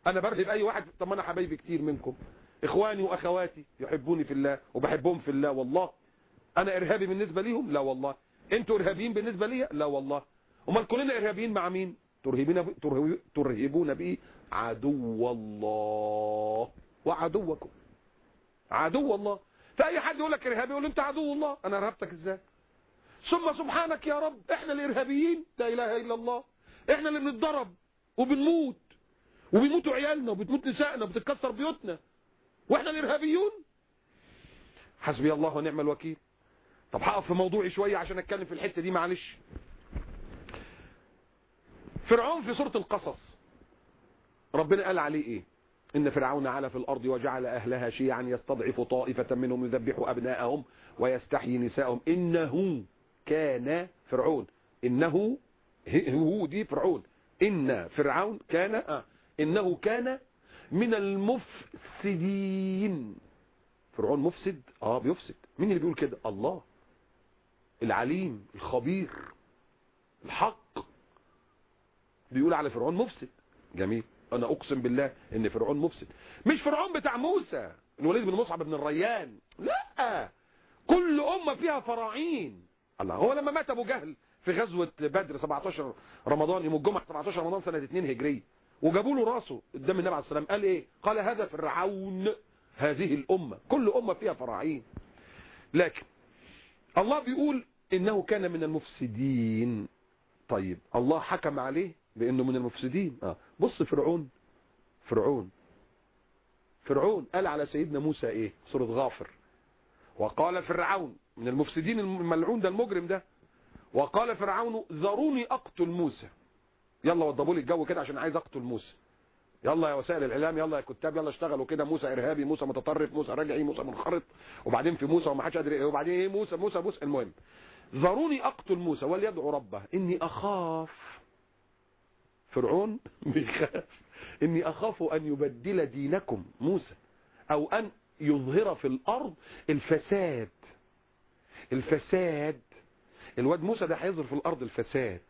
أنا برهب أي واحد. طب ما أنا حبايبي كتير منكم. إخواني وأخواتي يحبوني في الله وبحبهم في الله والله. أنا إرهابي بالنسبة ليهم؟ لا والله. أنتوا إرهابيين بالنسبة لي لا والله. أمال كلنا إرهابيين مع مين؟ ترهبون ب... ترهب... ترهبون به. عدو الله. وعدوكم. عدو الله. فأي حد يقول لك إرهابي يقول أنت عدو الله. أنا إرهبتك إزاي؟ ثم سبحانك يا رب إحنا الإرهابيين لا إله إلا الله. إحنا اللي بنتضرب وبنموت وبيموتوا عيالنا وبتموت نسائنا وبتتكسر بيوتنا. وإحنا الإرهابيون. حسبي الله ونعم الوكيل. طب هقف في موضوعي شوية عشان أتكلم في الحتة دي معلش. فرعون في سورة القصص ربنا قال عليه إيه؟ إن فرعون علا في الأرض وجعل أهلها شيعا يستضعف طائفة منهم يذبح أبناءهم ويستحيي نساءهم. إنه كان فرعون. إنه هو دي فرعون. إن فرعون كان آه إنه كان من المفسدين. فرعون مفسد؟ آه بيفسد. مين اللي بيقول كده؟ الله. العليم الخبير الحق. بيقول على فرعون مفسد. جميل. أنا أقسم بالله إن فرعون مفسد. مش فرعون بتاع موسى. الوليد بن مصعب بن الريان. لا. كل أمة فيها فراعين. الله. هو لما مات أبو جهل في غزوة بدر 17 رمضان يوم الجمعة 17 رمضان سنة 2 هجرية وجابوا له راسه قدام النبي عليه السلام قال إيه؟ قال هذا فرعون هذه الأمة. كل أمة فيها فراعين لكن الله بيقول إنه كان من المفسدين. طيب الله حكم عليه بإنه من المفسدين. آه. بص فرعون فرعون فرعون قال على سيدنا موسى إيه؟ سورة غافر. وقال فرعون من المفسدين الملعون ده المجرم ده. وقال فرعون ذروني أقتل موسى. يلا وضبوا لي الجو كده عشان عايز أقتل موسى. يلا يا وسائل الإعلام يلا يا كتاب يلا اشتغلوا كده. موسى إرهابي موسى متطرف موسى رجعي موسى منخرط. وبعدين في موسى وما حدش قادر إيه وبعدين إيه موسى موسى موسى. المهم ذروني أقتل موسى وليدعو ربه. إني أخاف. فرعون بيخاف. إني أخاف أن يبدل دينكم موسى أو أن يظهر في الأرض الفساد. الفساد الواد موسى ده هيظهر في الأرض الفساد.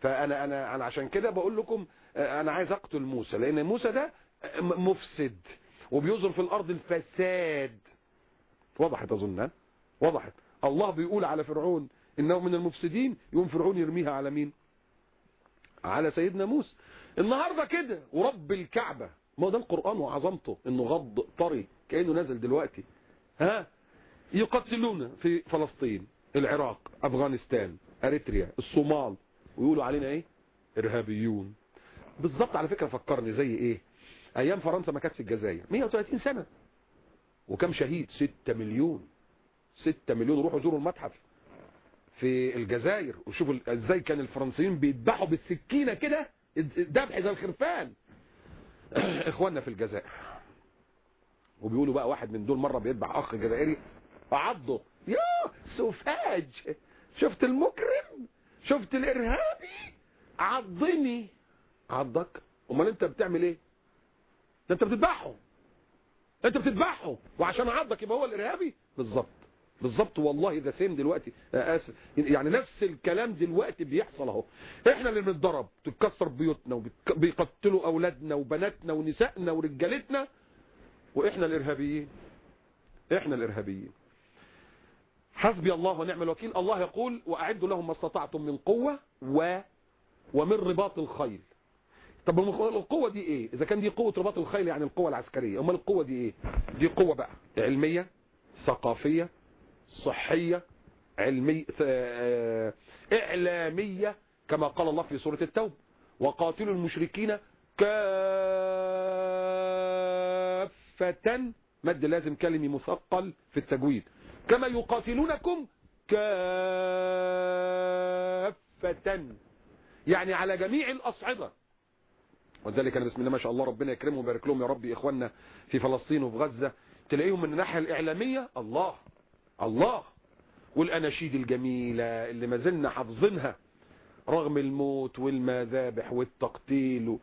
فأنا أنا أنا عشان كده بقول لكم أنا عايز أقتل موسى لأن موسى ده مفسد وبيظهر في الأرض الفساد. وضحت أظن وضحت. الله بيقول على فرعون إنه من المفسدين يقوم فرعون يرميها على مين؟ على سيدنا موسى. النهاردة كده ورب الكعبة. ما ده القرآن وعظمته إنه غض طري كأنه نزل دلوقتي. ها؟ يقتلون في فلسطين العراق أفغانستان أريتريا الصومال ويقولوا علينا إيه؟ إرهابيون. بالظبط على فكرة فكرني زي إيه؟ أيام فرنسا ما كانت في الجزائر 130 سنة. وكم شهيد؟ 6 مليون. 6 مليون. روحوا زوروا المتحف في الجزائر. وشوفوا إزاي كان الفرنسيين بيذبحوا بالسكينة كده ذبح زي الخرفان. إخواننا في الجزائر. وبيقولوا بقى واحد من دول مرة بيذبح أخ جزائري عضه. يا سوفاج. شفت المكرم؟ شفت الإرهابي؟ عضني. عضك؟ أمال أنت بتعمل إيه؟ ده أنت بتذبحه. أنت بتذبحه. وعشان عضك يبقى هو الإرهابي؟ بالظبط بالظبط والله ده سيم دلوقتي آسف. يعني نفس الكلام دلوقتي بيحصل أهو. إحنا اللي بنتضرب. تتكسر بيوتنا وبيقتلوا أولادنا وبناتنا ونسائنا ورجالتنا. وإحنا الإرهابيين. إحنا الإرهابيين. حسبي الله ونعم الوكيل. الله يقول وأعدوا لهم ما استطعتم من قوة و ومن رباط الخيل. طب القوة دي إيه؟ إذا كان دي قوة رباط الخيل يعني القوة العسكرية. أمال القوة دي إيه؟ دي قوة بقى علمية ثقافية صحية علمية إعلامية كما قال الله في سورة التوبة وقاتلوا المشركين كافة. مد لازم كلمي مثقل في التجويد. كما يقاتلونكم كافة. يعني على جميع الأصعدة. وذلك أنا بسم الله ما شاء الله ربنا يكرمهم ويبارك لهم يا رب إخواننا في فلسطين وفي غزة. تلاقيهم من الناحية الإعلامية الله الله. والأناشيد الجميلة اللي ما زلنا حافظينها. رغم الموت والمذابح والتقتيل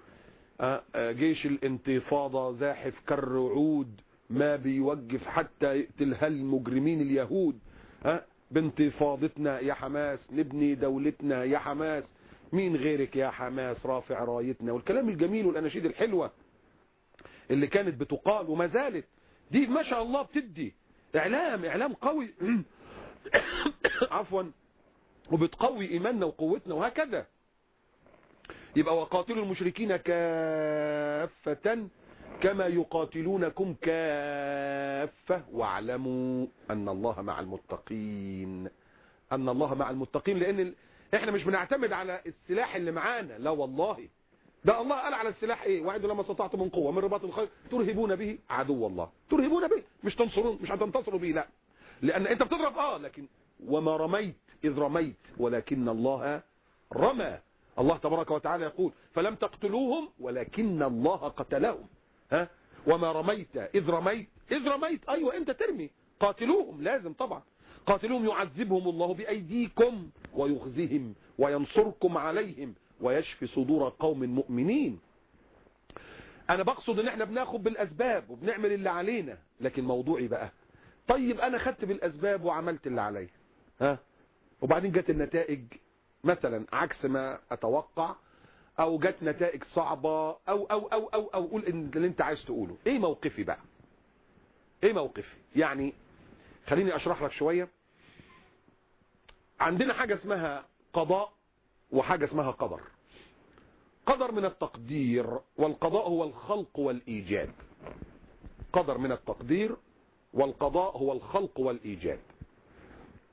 جيش الانتفاضة زاحف كالرعود ما بيوقف حتى يقتلها المجرمين اليهود؟ ها؟ بانتفاضتنا يا حماس نبني دولتنا يا حماس. مين غيرك يا حماس؟ رافع رايتنا. والكلام الجميل والأناشيد الحلوة اللي كانت بتقال وما زالت دي ما شاء الله بتدي إعلام إعلام قوي. عفوا. وبتقوي إيماننا وقوتنا وهكذا. يبقى وقاتلوا المشركين كافة. كما يقاتلونكم كافة. واعلموا أن الله مع المتقين. أن الله مع المتقين لأن إحنا مش بنعتمد على السلاح اللي معانا. لا والله. ده الله قال على السلاح إيه؟ واحد لما استطعتم من قوة من رباط الخيل ترهبون به. عدو الله. ترهبون به. مش تنصرون مش هتنتصروا به لا. لأن أنت بتضرب آه لكن وما رميت إذ رميت ولكن الله رمى. الله تبارك وتعالى يقول فلم تقتلوهم ولكن الله قتلهم. ها؟ وما رميت إذ رميت إذ رميت. أيوه أنت ترمي. قاتلوهم لازم طبعا. قاتلوهم يعذبهم الله بأيديكم ويخزيهم وينصركم عليهم ويشفي صدور قوم مؤمنين. أنا بقصد إن إحنا بناخد بالأسباب وبنعمل اللي علينا لكن موضوعي بقى. طيب أنا خدت بالأسباب وعملت اللي عليا ها؟ وبعدين جت النتائج مثلا عكس ما أتوقع أو جت نتائج صعبة أو أو أو أو أو قول اللي أنت عايز تقوله. إيه موقفي بقى؟ إيه موقفي؟ يعني خليني أشرح لك شوية. عندنا حاجة اسمها قضاء وحاجة اسمها قدر. قدر من التقدير والقضاء هو الخلق والإيجاد. قدر من التقدير والقضاء هو الخلق والإيجاد.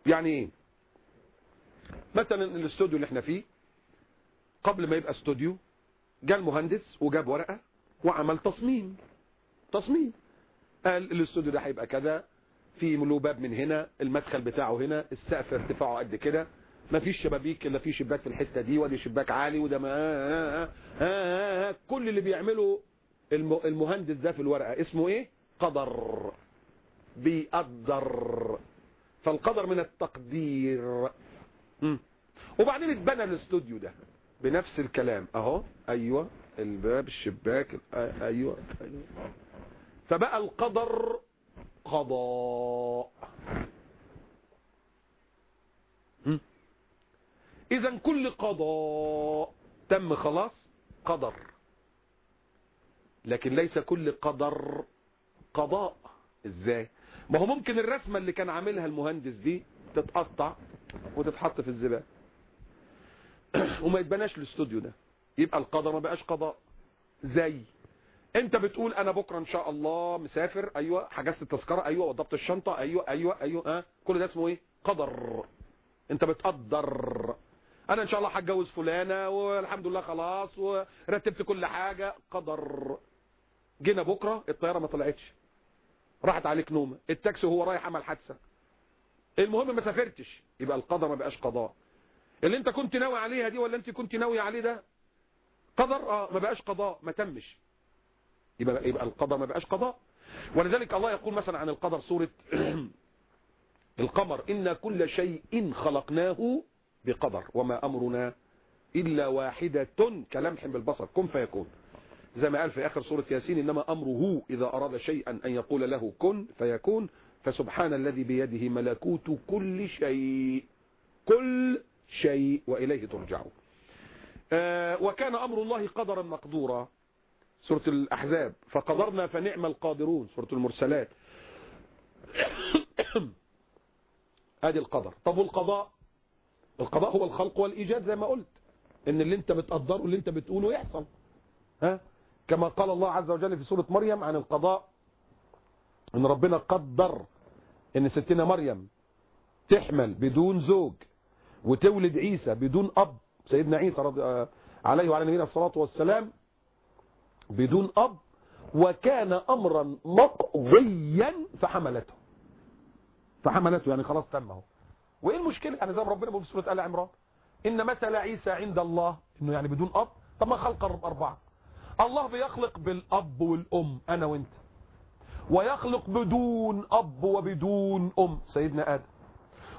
يعني إيه؟ مثلا الأستوديو اللي إحنا فيه قبل ما يبقى استوديو جاء المهندس وجاب ورقة وعمل تصميم. تصميم. قال الاستوديو ده هيبقى كذا في له باب من هنا المدخل بتاعه هنا السقف ارتفاعه قد كده. ما فيش شبابيك الا في شباك في الحتة دي ودي شباك عالي وده ما آه آه آه كل اللي بيعمله الم- المهندس ده في الورقة اسمه إيه؟ قدر. بيقدر. فالقدر من التقدير. وبعدين اتبنى الاستوديو ده. بنفس الكلام. أهو أيوه الباب الشباك ال- أيوه أيوه فبقى القدر قضاء. اذا كل قضاء تم خلاص قدر. لكن ليس كل قدر قضاء. إزاي؟ ما هو ممكن الرسمة اللي كان عاملها المهندس دي تتقطع وتتحط في الزبالة. وما يتبناش الاستوديو ده. يبقى القدر ما بقاش قضاء. زي انت بتقول أنا بكرة ان شاء الله مسافر أيوه حجزت التذكرة أيوه وضبط الشنطة أيوه أيوه أيوه ها؟ كل ده اسمه إيه؟ قدر. انت بتقدر. أنا ان شاء الله هتجوز فلانة والحمد لله خلاص ورتبت كل حاجة. قدر. جينا بكرة الطيارة ما طلعتش. راحت عليك نومة. التاكسي وهو رايح عمل حادثة. المهم ما سافرتش. يبقى القدر ما بقاش قضاء. اللي انت كنت ناوي عليها دي ولا انت كنت ناوي عليه ده؟ قدر آه ما بقاش قضاء ما تمش. يبقى يبقى القدر ما بقاش قضاء. ولذلك الله يقول مثلا عن القدر سورة القمر إن كل شيء خلقناه بقدر وما أمرنا إلا واحدة كلمح بالبصر. كن فيكون. زي ما قال في آخر سورة ياسين إنما أمره إذا أراد شيئا أن يقول له كن فيكون. فسبحان الذي بيده ملكوت كل شيء. كل شيء وإليه ترجعون. آه وكان أمر الله قدرا مقدورا. سورة الأحزاب فقدرنا فنعم القادرون. سورة المرسلات. ادي القدر. طب والقضاء؟ القضاء هو الخلق والإيجاد زي ما قلت. إن اللي أنت بتقدره اللي أنت بتقوله يحصل. ها؟ كما قال الله عز وجل في سورة مريم عن القضاء إن ربنا قدر إن ستنا مريم تحمل بدون زوج وتولد عيسى بدون أب سيدنا عيسى رضي عليه وعلى نبينا الصلاة والسلام بدون أب وكان أمرا مقضيا فحملته. فحملته يعني خلاص تم اهو وإيه المشكلة؟ يعني زي ما ربنا بيقول في سورة آل عمران إن مثل عيسى عند الله إنه يعني بدون أب. طب ما خلق أربعة. الله بيخلق بالأب والأم أنا وأنت. ويخلق بدون أب وبدون أم سيدنا آدم.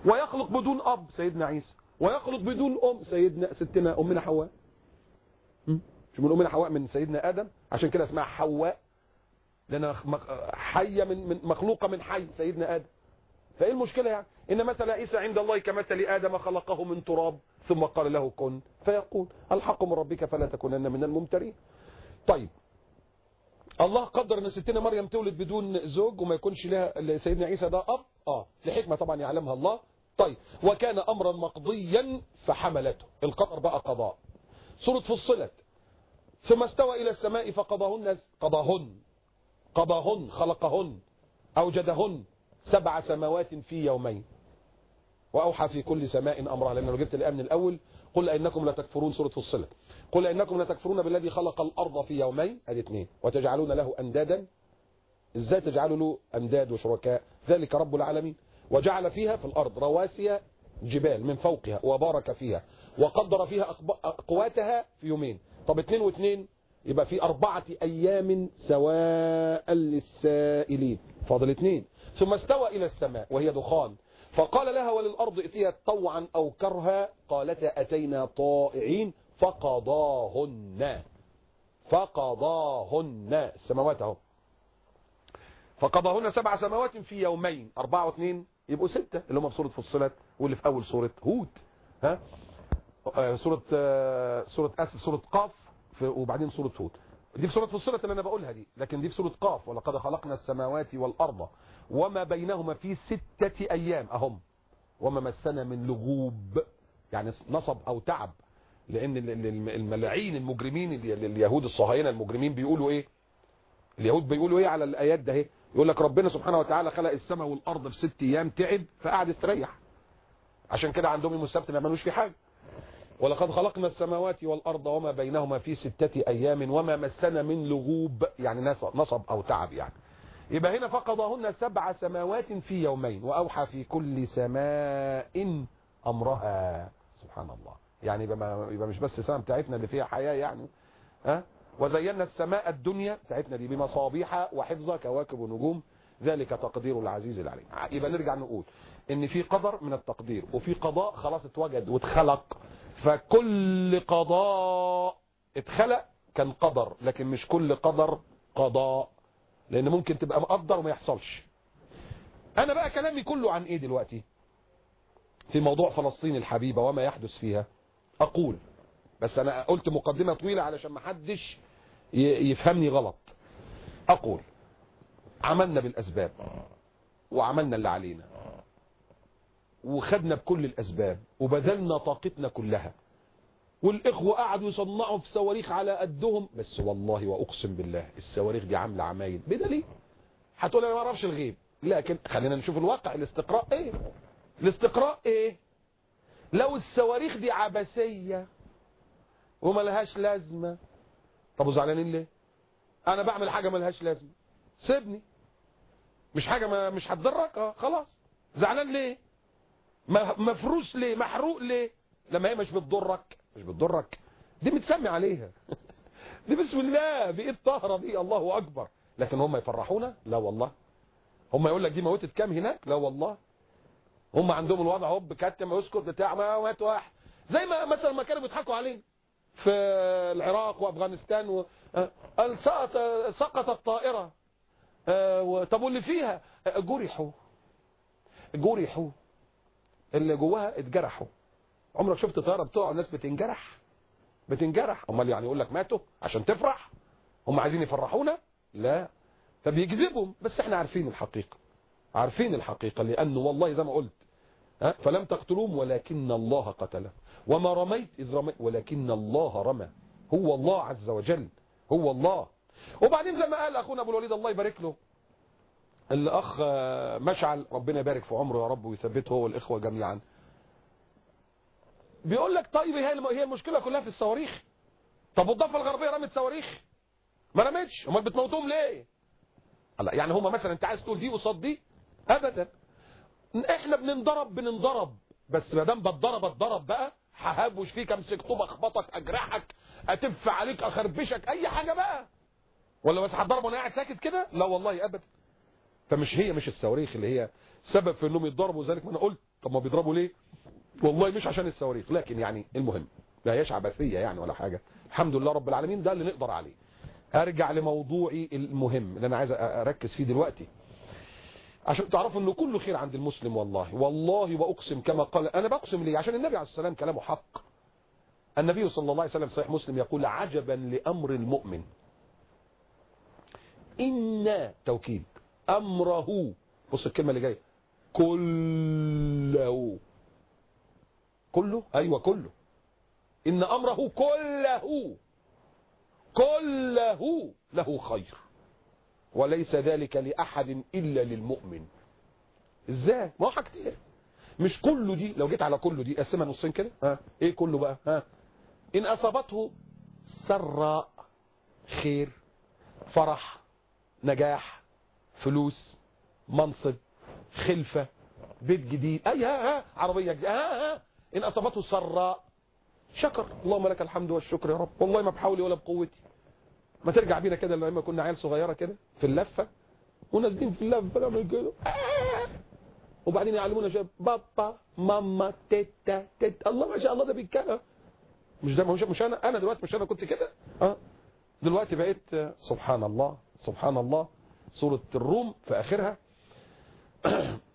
ويخلق بدون أب سيدنا عيسى ويخلق بدون أم سيدنا ستنا امنا حواء. مش من امنا حواء؟ من سيدنا آدم. عشان كده اسمها حواء. لانها حية من من مخلوقة من حي سيدنا آدم. فإيه المشكلة يعني؟ إن مثل عيسى عند الله كمثل آدم خلقه من تراب ثم قال له كن فيقول الحق من ربك فلا تكونن من الممترين. طيب الله قدر ان ستنا مريم تولد بدون زوج وما يكونش لها سيدنا عيسى ده أب؟ آه لحكمة طبعا يعلمها الله. طيب وكان امرا مقضيا فحملته. القدر بقى قضاء. سورة فصلت. ثم استوى إلى السماء فقضاهن قضاهن قضاهن خلقهن أوجدهن سبع سماوات في يومين. وأوحى في كل سماء أمرها. لأن لو جبت الآية من الأول قل إنكم لتكفرون سورة فصلت قل إنكم لتكفرون بالذي خلق الأرض في يومين أدي اثنين. وتجعلون له أندادا. إزاي تجعلوا له أنداد وشركاء؟ ذلك رب العالمين. وجعل فيها في الأرض رواسي جبال من فوقها وبارك فيها وقدر فيها أقواتها في يومين. طب اثنين واثنين يبقى في أربعة أيام سواء للسائلين. فاضل اثنين. ثم استوى إلى السماء وهي دخان. فقال لها وللأرض ائتيا طوعا أو كرها قالتا أتينا طائعين فقضاهن. فقضاهن. السماوات أهو. فقضاهن سبع سماوات في يومين. أربعة واثنين. يبقوا ستة اللي هم في سورة فصلت واللي في أول سورة هود. ها؟ آه سورة آه سورة أسف سورة قاف وبعدين سورة هود. دي في سورة فصلت اللي أنا بقولها دي. لكن دي في سورة قاف. ولقد خلقنا السماوات والأرض. وما بينهما في ستة أيام. أهم وما مسنا من لغوب يعني نصب أو تعب لأن الملاعين المجرمين اليهود الصهاينة المجرمين بيقولوا إيه؟ اليهود بيقولوا إيه على الآيات ده اهي يقول لك ربنا سبحانه وتعالى خلق السماء والأرض في ست أيام تعب فقعد يستريح. عشان كده عندهم يوم السبت ما يعملوش فيه حاجة. ولقد خلقنا السماوات والأرض وما بينهما في ستة أيام وما مسنا من لغوب يعني نصب أو تعب يعني. يبقى هنا فقضاهن سبع سماوات في يومين وأوحى في كل سماء أمرها. سبحان الله. يعني يبقى, يبقى مش بس السماء بتاعتنا اللي فيها حياة يعني. ها؟ وزينا السماء الدنيا بتاعتنا دي بمصابيح وحفظها كواكب ونجوم. ذلك تقدير العزيز العليم. يبقى نرجع نقول إن في قدر من التقدير وفي قضاء خلاص اتوجد واتخلق. فكل قضاء اتخلق كان قدر لكن مش كل قدر قضاء. لأن ممكن تبقى مقدر وما يحصلش. أنا بقى كلامي كله عن إيه دلوقتي؟ في موضوع فلسطين الحبيبة وما يحدث فيها. أقول بس أنا قلت مقدمة طويلة علشان ما حدش يفهمني غلط. أقول عملنا بالأسباب وعملنا اللي علينا وخدنا بكل الأسباب وبذلنا طاقتنا كلها. والإخوة قعدوا يصنعوا في صواريخ على قدهم. بس والله وأقسم بالله الصواريخ دي عاملة عمايل. بدليل هتقول أنا ما أعرفش الغيب. لكن خلينا نشوف الواقع. الاستقراء إيه؟ الاستقراء إيه؟ لو الصواريخ دي عبثية وما لهاش لازمة طب وزعلانين ليه؟ أنا بعمل حاجة ما لهاش لازمة. سيبني. مش حاجة ما مش هتضرك؟ آه خلاص. زعلان ليه؟ مفروس ليه؟ محروق ليه؟ لما هي مش بتضرك. مش بتضرك؟ دي متسمي عليها. دي بسم الله بايد طاهره دي؟ الله أكبر. لكن هم يفرحونا؟ لا والله. هم يقول لك دي موتت كام هناك؟ لا والله. هم عندهم الوضع هوب كتم يسكت بتاع ما مات واحد. زي ما مثلا ما كانوا بيضحكوا علينا في العراق وأفغانستان و... سقط سقطت طائره طب واللي فيها؟ جرحوا. جرحوا. اللي جواها اتجرحوا. عمرك شفت طيارة بتقع الناس بتنجرح. بتنجرح. أمال يعني يقول لك ماتوا عشان تفرح؟ هم عايزين يفرحونا؟ لا. فبيكذبهم. بس إحنا عارفين الحقيقة. عارفين الحقيقة لأنه والله زي ما قلت ها فلم تقتلوهم ولكن الله قتله وما رميت إذ رميت ولكن الله رمى. هو الله عز وجل. هو الله. وبعدين زي ما قال أخونا أبو الوليد الله يبارك له. الأخ مشعل ربنا يبارك في عمره يا رب ويثبته هو والإخوة جميعا. بيقول لك طيب هي هي المشكلة كلها في الصواريخ. طب والضفة الغربية رمت صواريخ؟ ما رمتش. أمال بتموتهم ليه؟ الله يعني هم مثلا أنت عايز تقول دي قصاد دي؟ ابدا. إحنا بننضرب بننضرب. بس ما دام بتضرب اتضرب بقى. ههبش فيك أمسك طوب اخبطك أجرحك أتف عليك أخربشك أي حاجة بقى. ولا بس هتضرب وأنا قاعد ساكت كده؟ لا والله ابدا. فمش هي مش الصواريخ اللي هي سبب في إنهم يتضربوا. ذلك ما أنا قلت. طب ما بيضربوا ليه؟ والله مش عشان الصواريخ لكن يعني المهم لا هيش عبثيه يعني ولا حاجة. الحمد لله رب العالمين ده اللي نقدر عليه. أرجع لموضوعي المهم اللي أنا عايز أركز فيه دلوقتي. عشان تعرفوا إنه كله خير عند المسلم والله. والله وأقسم كما قال أنا بقسم ليه؟ عشان النبي عليه السلام كلامه حق. النبي صلى الله عليه وسلم صحيح مسلم يقول عجبا لأمر المؤمن. إن توكيد أمره بص الكلمة اللي جاية كله كله؟ أيوه كله. إن أمره كله كله له خير. وليس ذلك لأحد إلا للمؤمن. إزاي؟ ما هو حاجتين مش كله دي لو جيت على كله دي قسمها نصين كده. ها. إيه كله بقى؟ ها. إن أصابته سراء خير فرح نجاح فلوس منصب خلفة بيت جديد. أي ها ها عربية جديدة. ها ها. إن أصابته سراء شكر. اللهم لك الحمد والشكر يا رب. والله ما بحولي ولا بقوتي. ما ترجع بينا كده لما كنا عيال صغيرة كده في اللفة ونازلين في اللفة نعمل كده. وبعدين يعلمونا شباب بابا ماما تيتا تيتا الله ما شاء الله ده بيتكلم. مش ده مش, مش أنا أنا دلوقتي مش أنا كنت كده؟ آه. دلوقتي بقيت سبحان الله سبحان الله. سورة الروم في آخرها.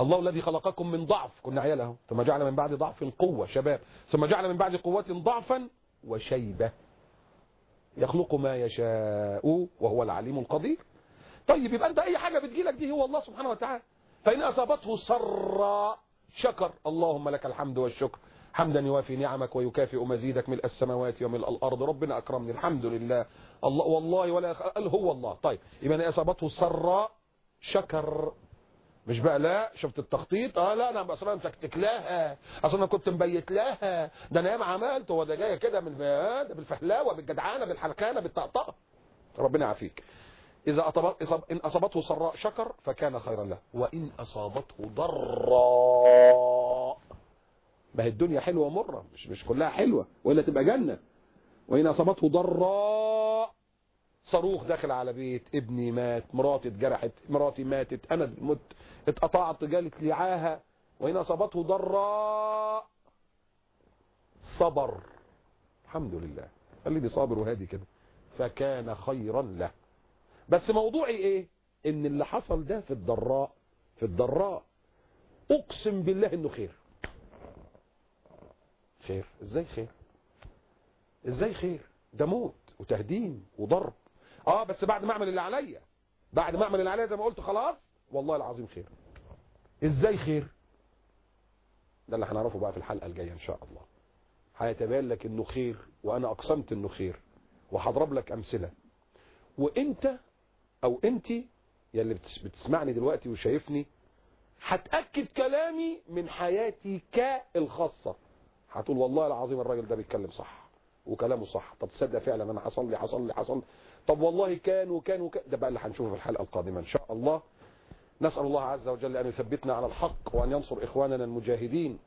الله الذي خلقكم من ضعف. كنا عيال أهو. ثم جعل من بعد ضعف قوة شباب. ثم جعل من بعد قوة ضعفا وشيبة. يخلق ما يشاء وهو العليم القدير. طيب يبقى أنت أي حاجة بتجيلك دي هو الله سبحانه وتعالى. فإن أصابته سراء شكر. اللهم لك الحمد والشكر. حمدا يوافي نعمك ويكافئ مزيدك ملء السماوات وملء الأرض. ربنا أكرمني. الحمد لله. الله والله ولا هو الله. طيب يبقى إن أصابته سراء شكر. مش بقى لا شفت التخطيط؟ آه لا أنا أصلا متكتك لها. أصلا أنا كنت مبيت لها. ده أنا ياما عملت هو ده جاية كده من ده بالفهلاوة بالجدعانة بالحلقانه بالطقطقة. ربنا يعافيك. إذا أطبط إن أصابته سراء شكر فكان خيرا له. وإن أصابته ضراء. ما هي الدنيا حلوة ومرة مش مش كلها حلوة وإلا تبقى جنة. وإن أصابته ضراء صاروخ داخل على بيت ابني مات مراتي اتجرحت مراتي ماتت أنا مت اتقطعت جالت لي عاهة وإن أصابته ضراء. صبر. الحمد لله. خليني صابر وهادي كده. فكان خيرا له. بس موضوعي إيه؟ إن اللي حصل ده في الضراء في الضراء أقسم بالله إنه خير. خير. إزاي خير؟ إزاي خير؟ ده موت وتهديم وضرب. آه بس بعد ما اعمل اللي عليا. بعد ما اعمل اللي عليا زي ما قلت خلاص والله العظيم خير. إزاي خير؟ ده اللي هنعرفه بقى في الحلقة الجاية إن شاء الله. هيتبين لك إنه خير وأنا أقسمت إنه خير وهضرب لك أمثلة. وإنت أو انت يا اللي بتس- بتسمعني دلوقتي وشايفني هتأكد كلامي من حياتي كالخاصة. هتقول والله العظيم الراجل ده بيتكلم صح وكلامه صح. طب تصدق فعلا أنا حصل لي حصل لي حصل طب والله كان وكان وكان ده بقى اللي هنشوفه في الحلقة القادمة إن شاء الله. نسأل الله عز وجل أن يثبتنا على الحق وأن ينصر إخواننا المجاهدين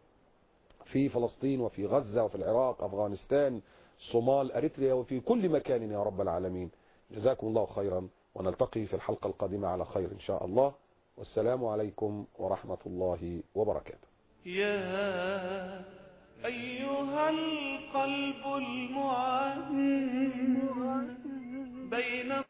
في فلسطين وفي غزة وفي العراق أفغانستان الصومال أريتريا وفي كل مكان يا رب العالمين. جزاكم الله خيرا ونلتقي في الحلقة القادمة على خير إن شاء الله. والسلام عليكم ورحمة الله وبركاته. يا أيها القلب المعن بين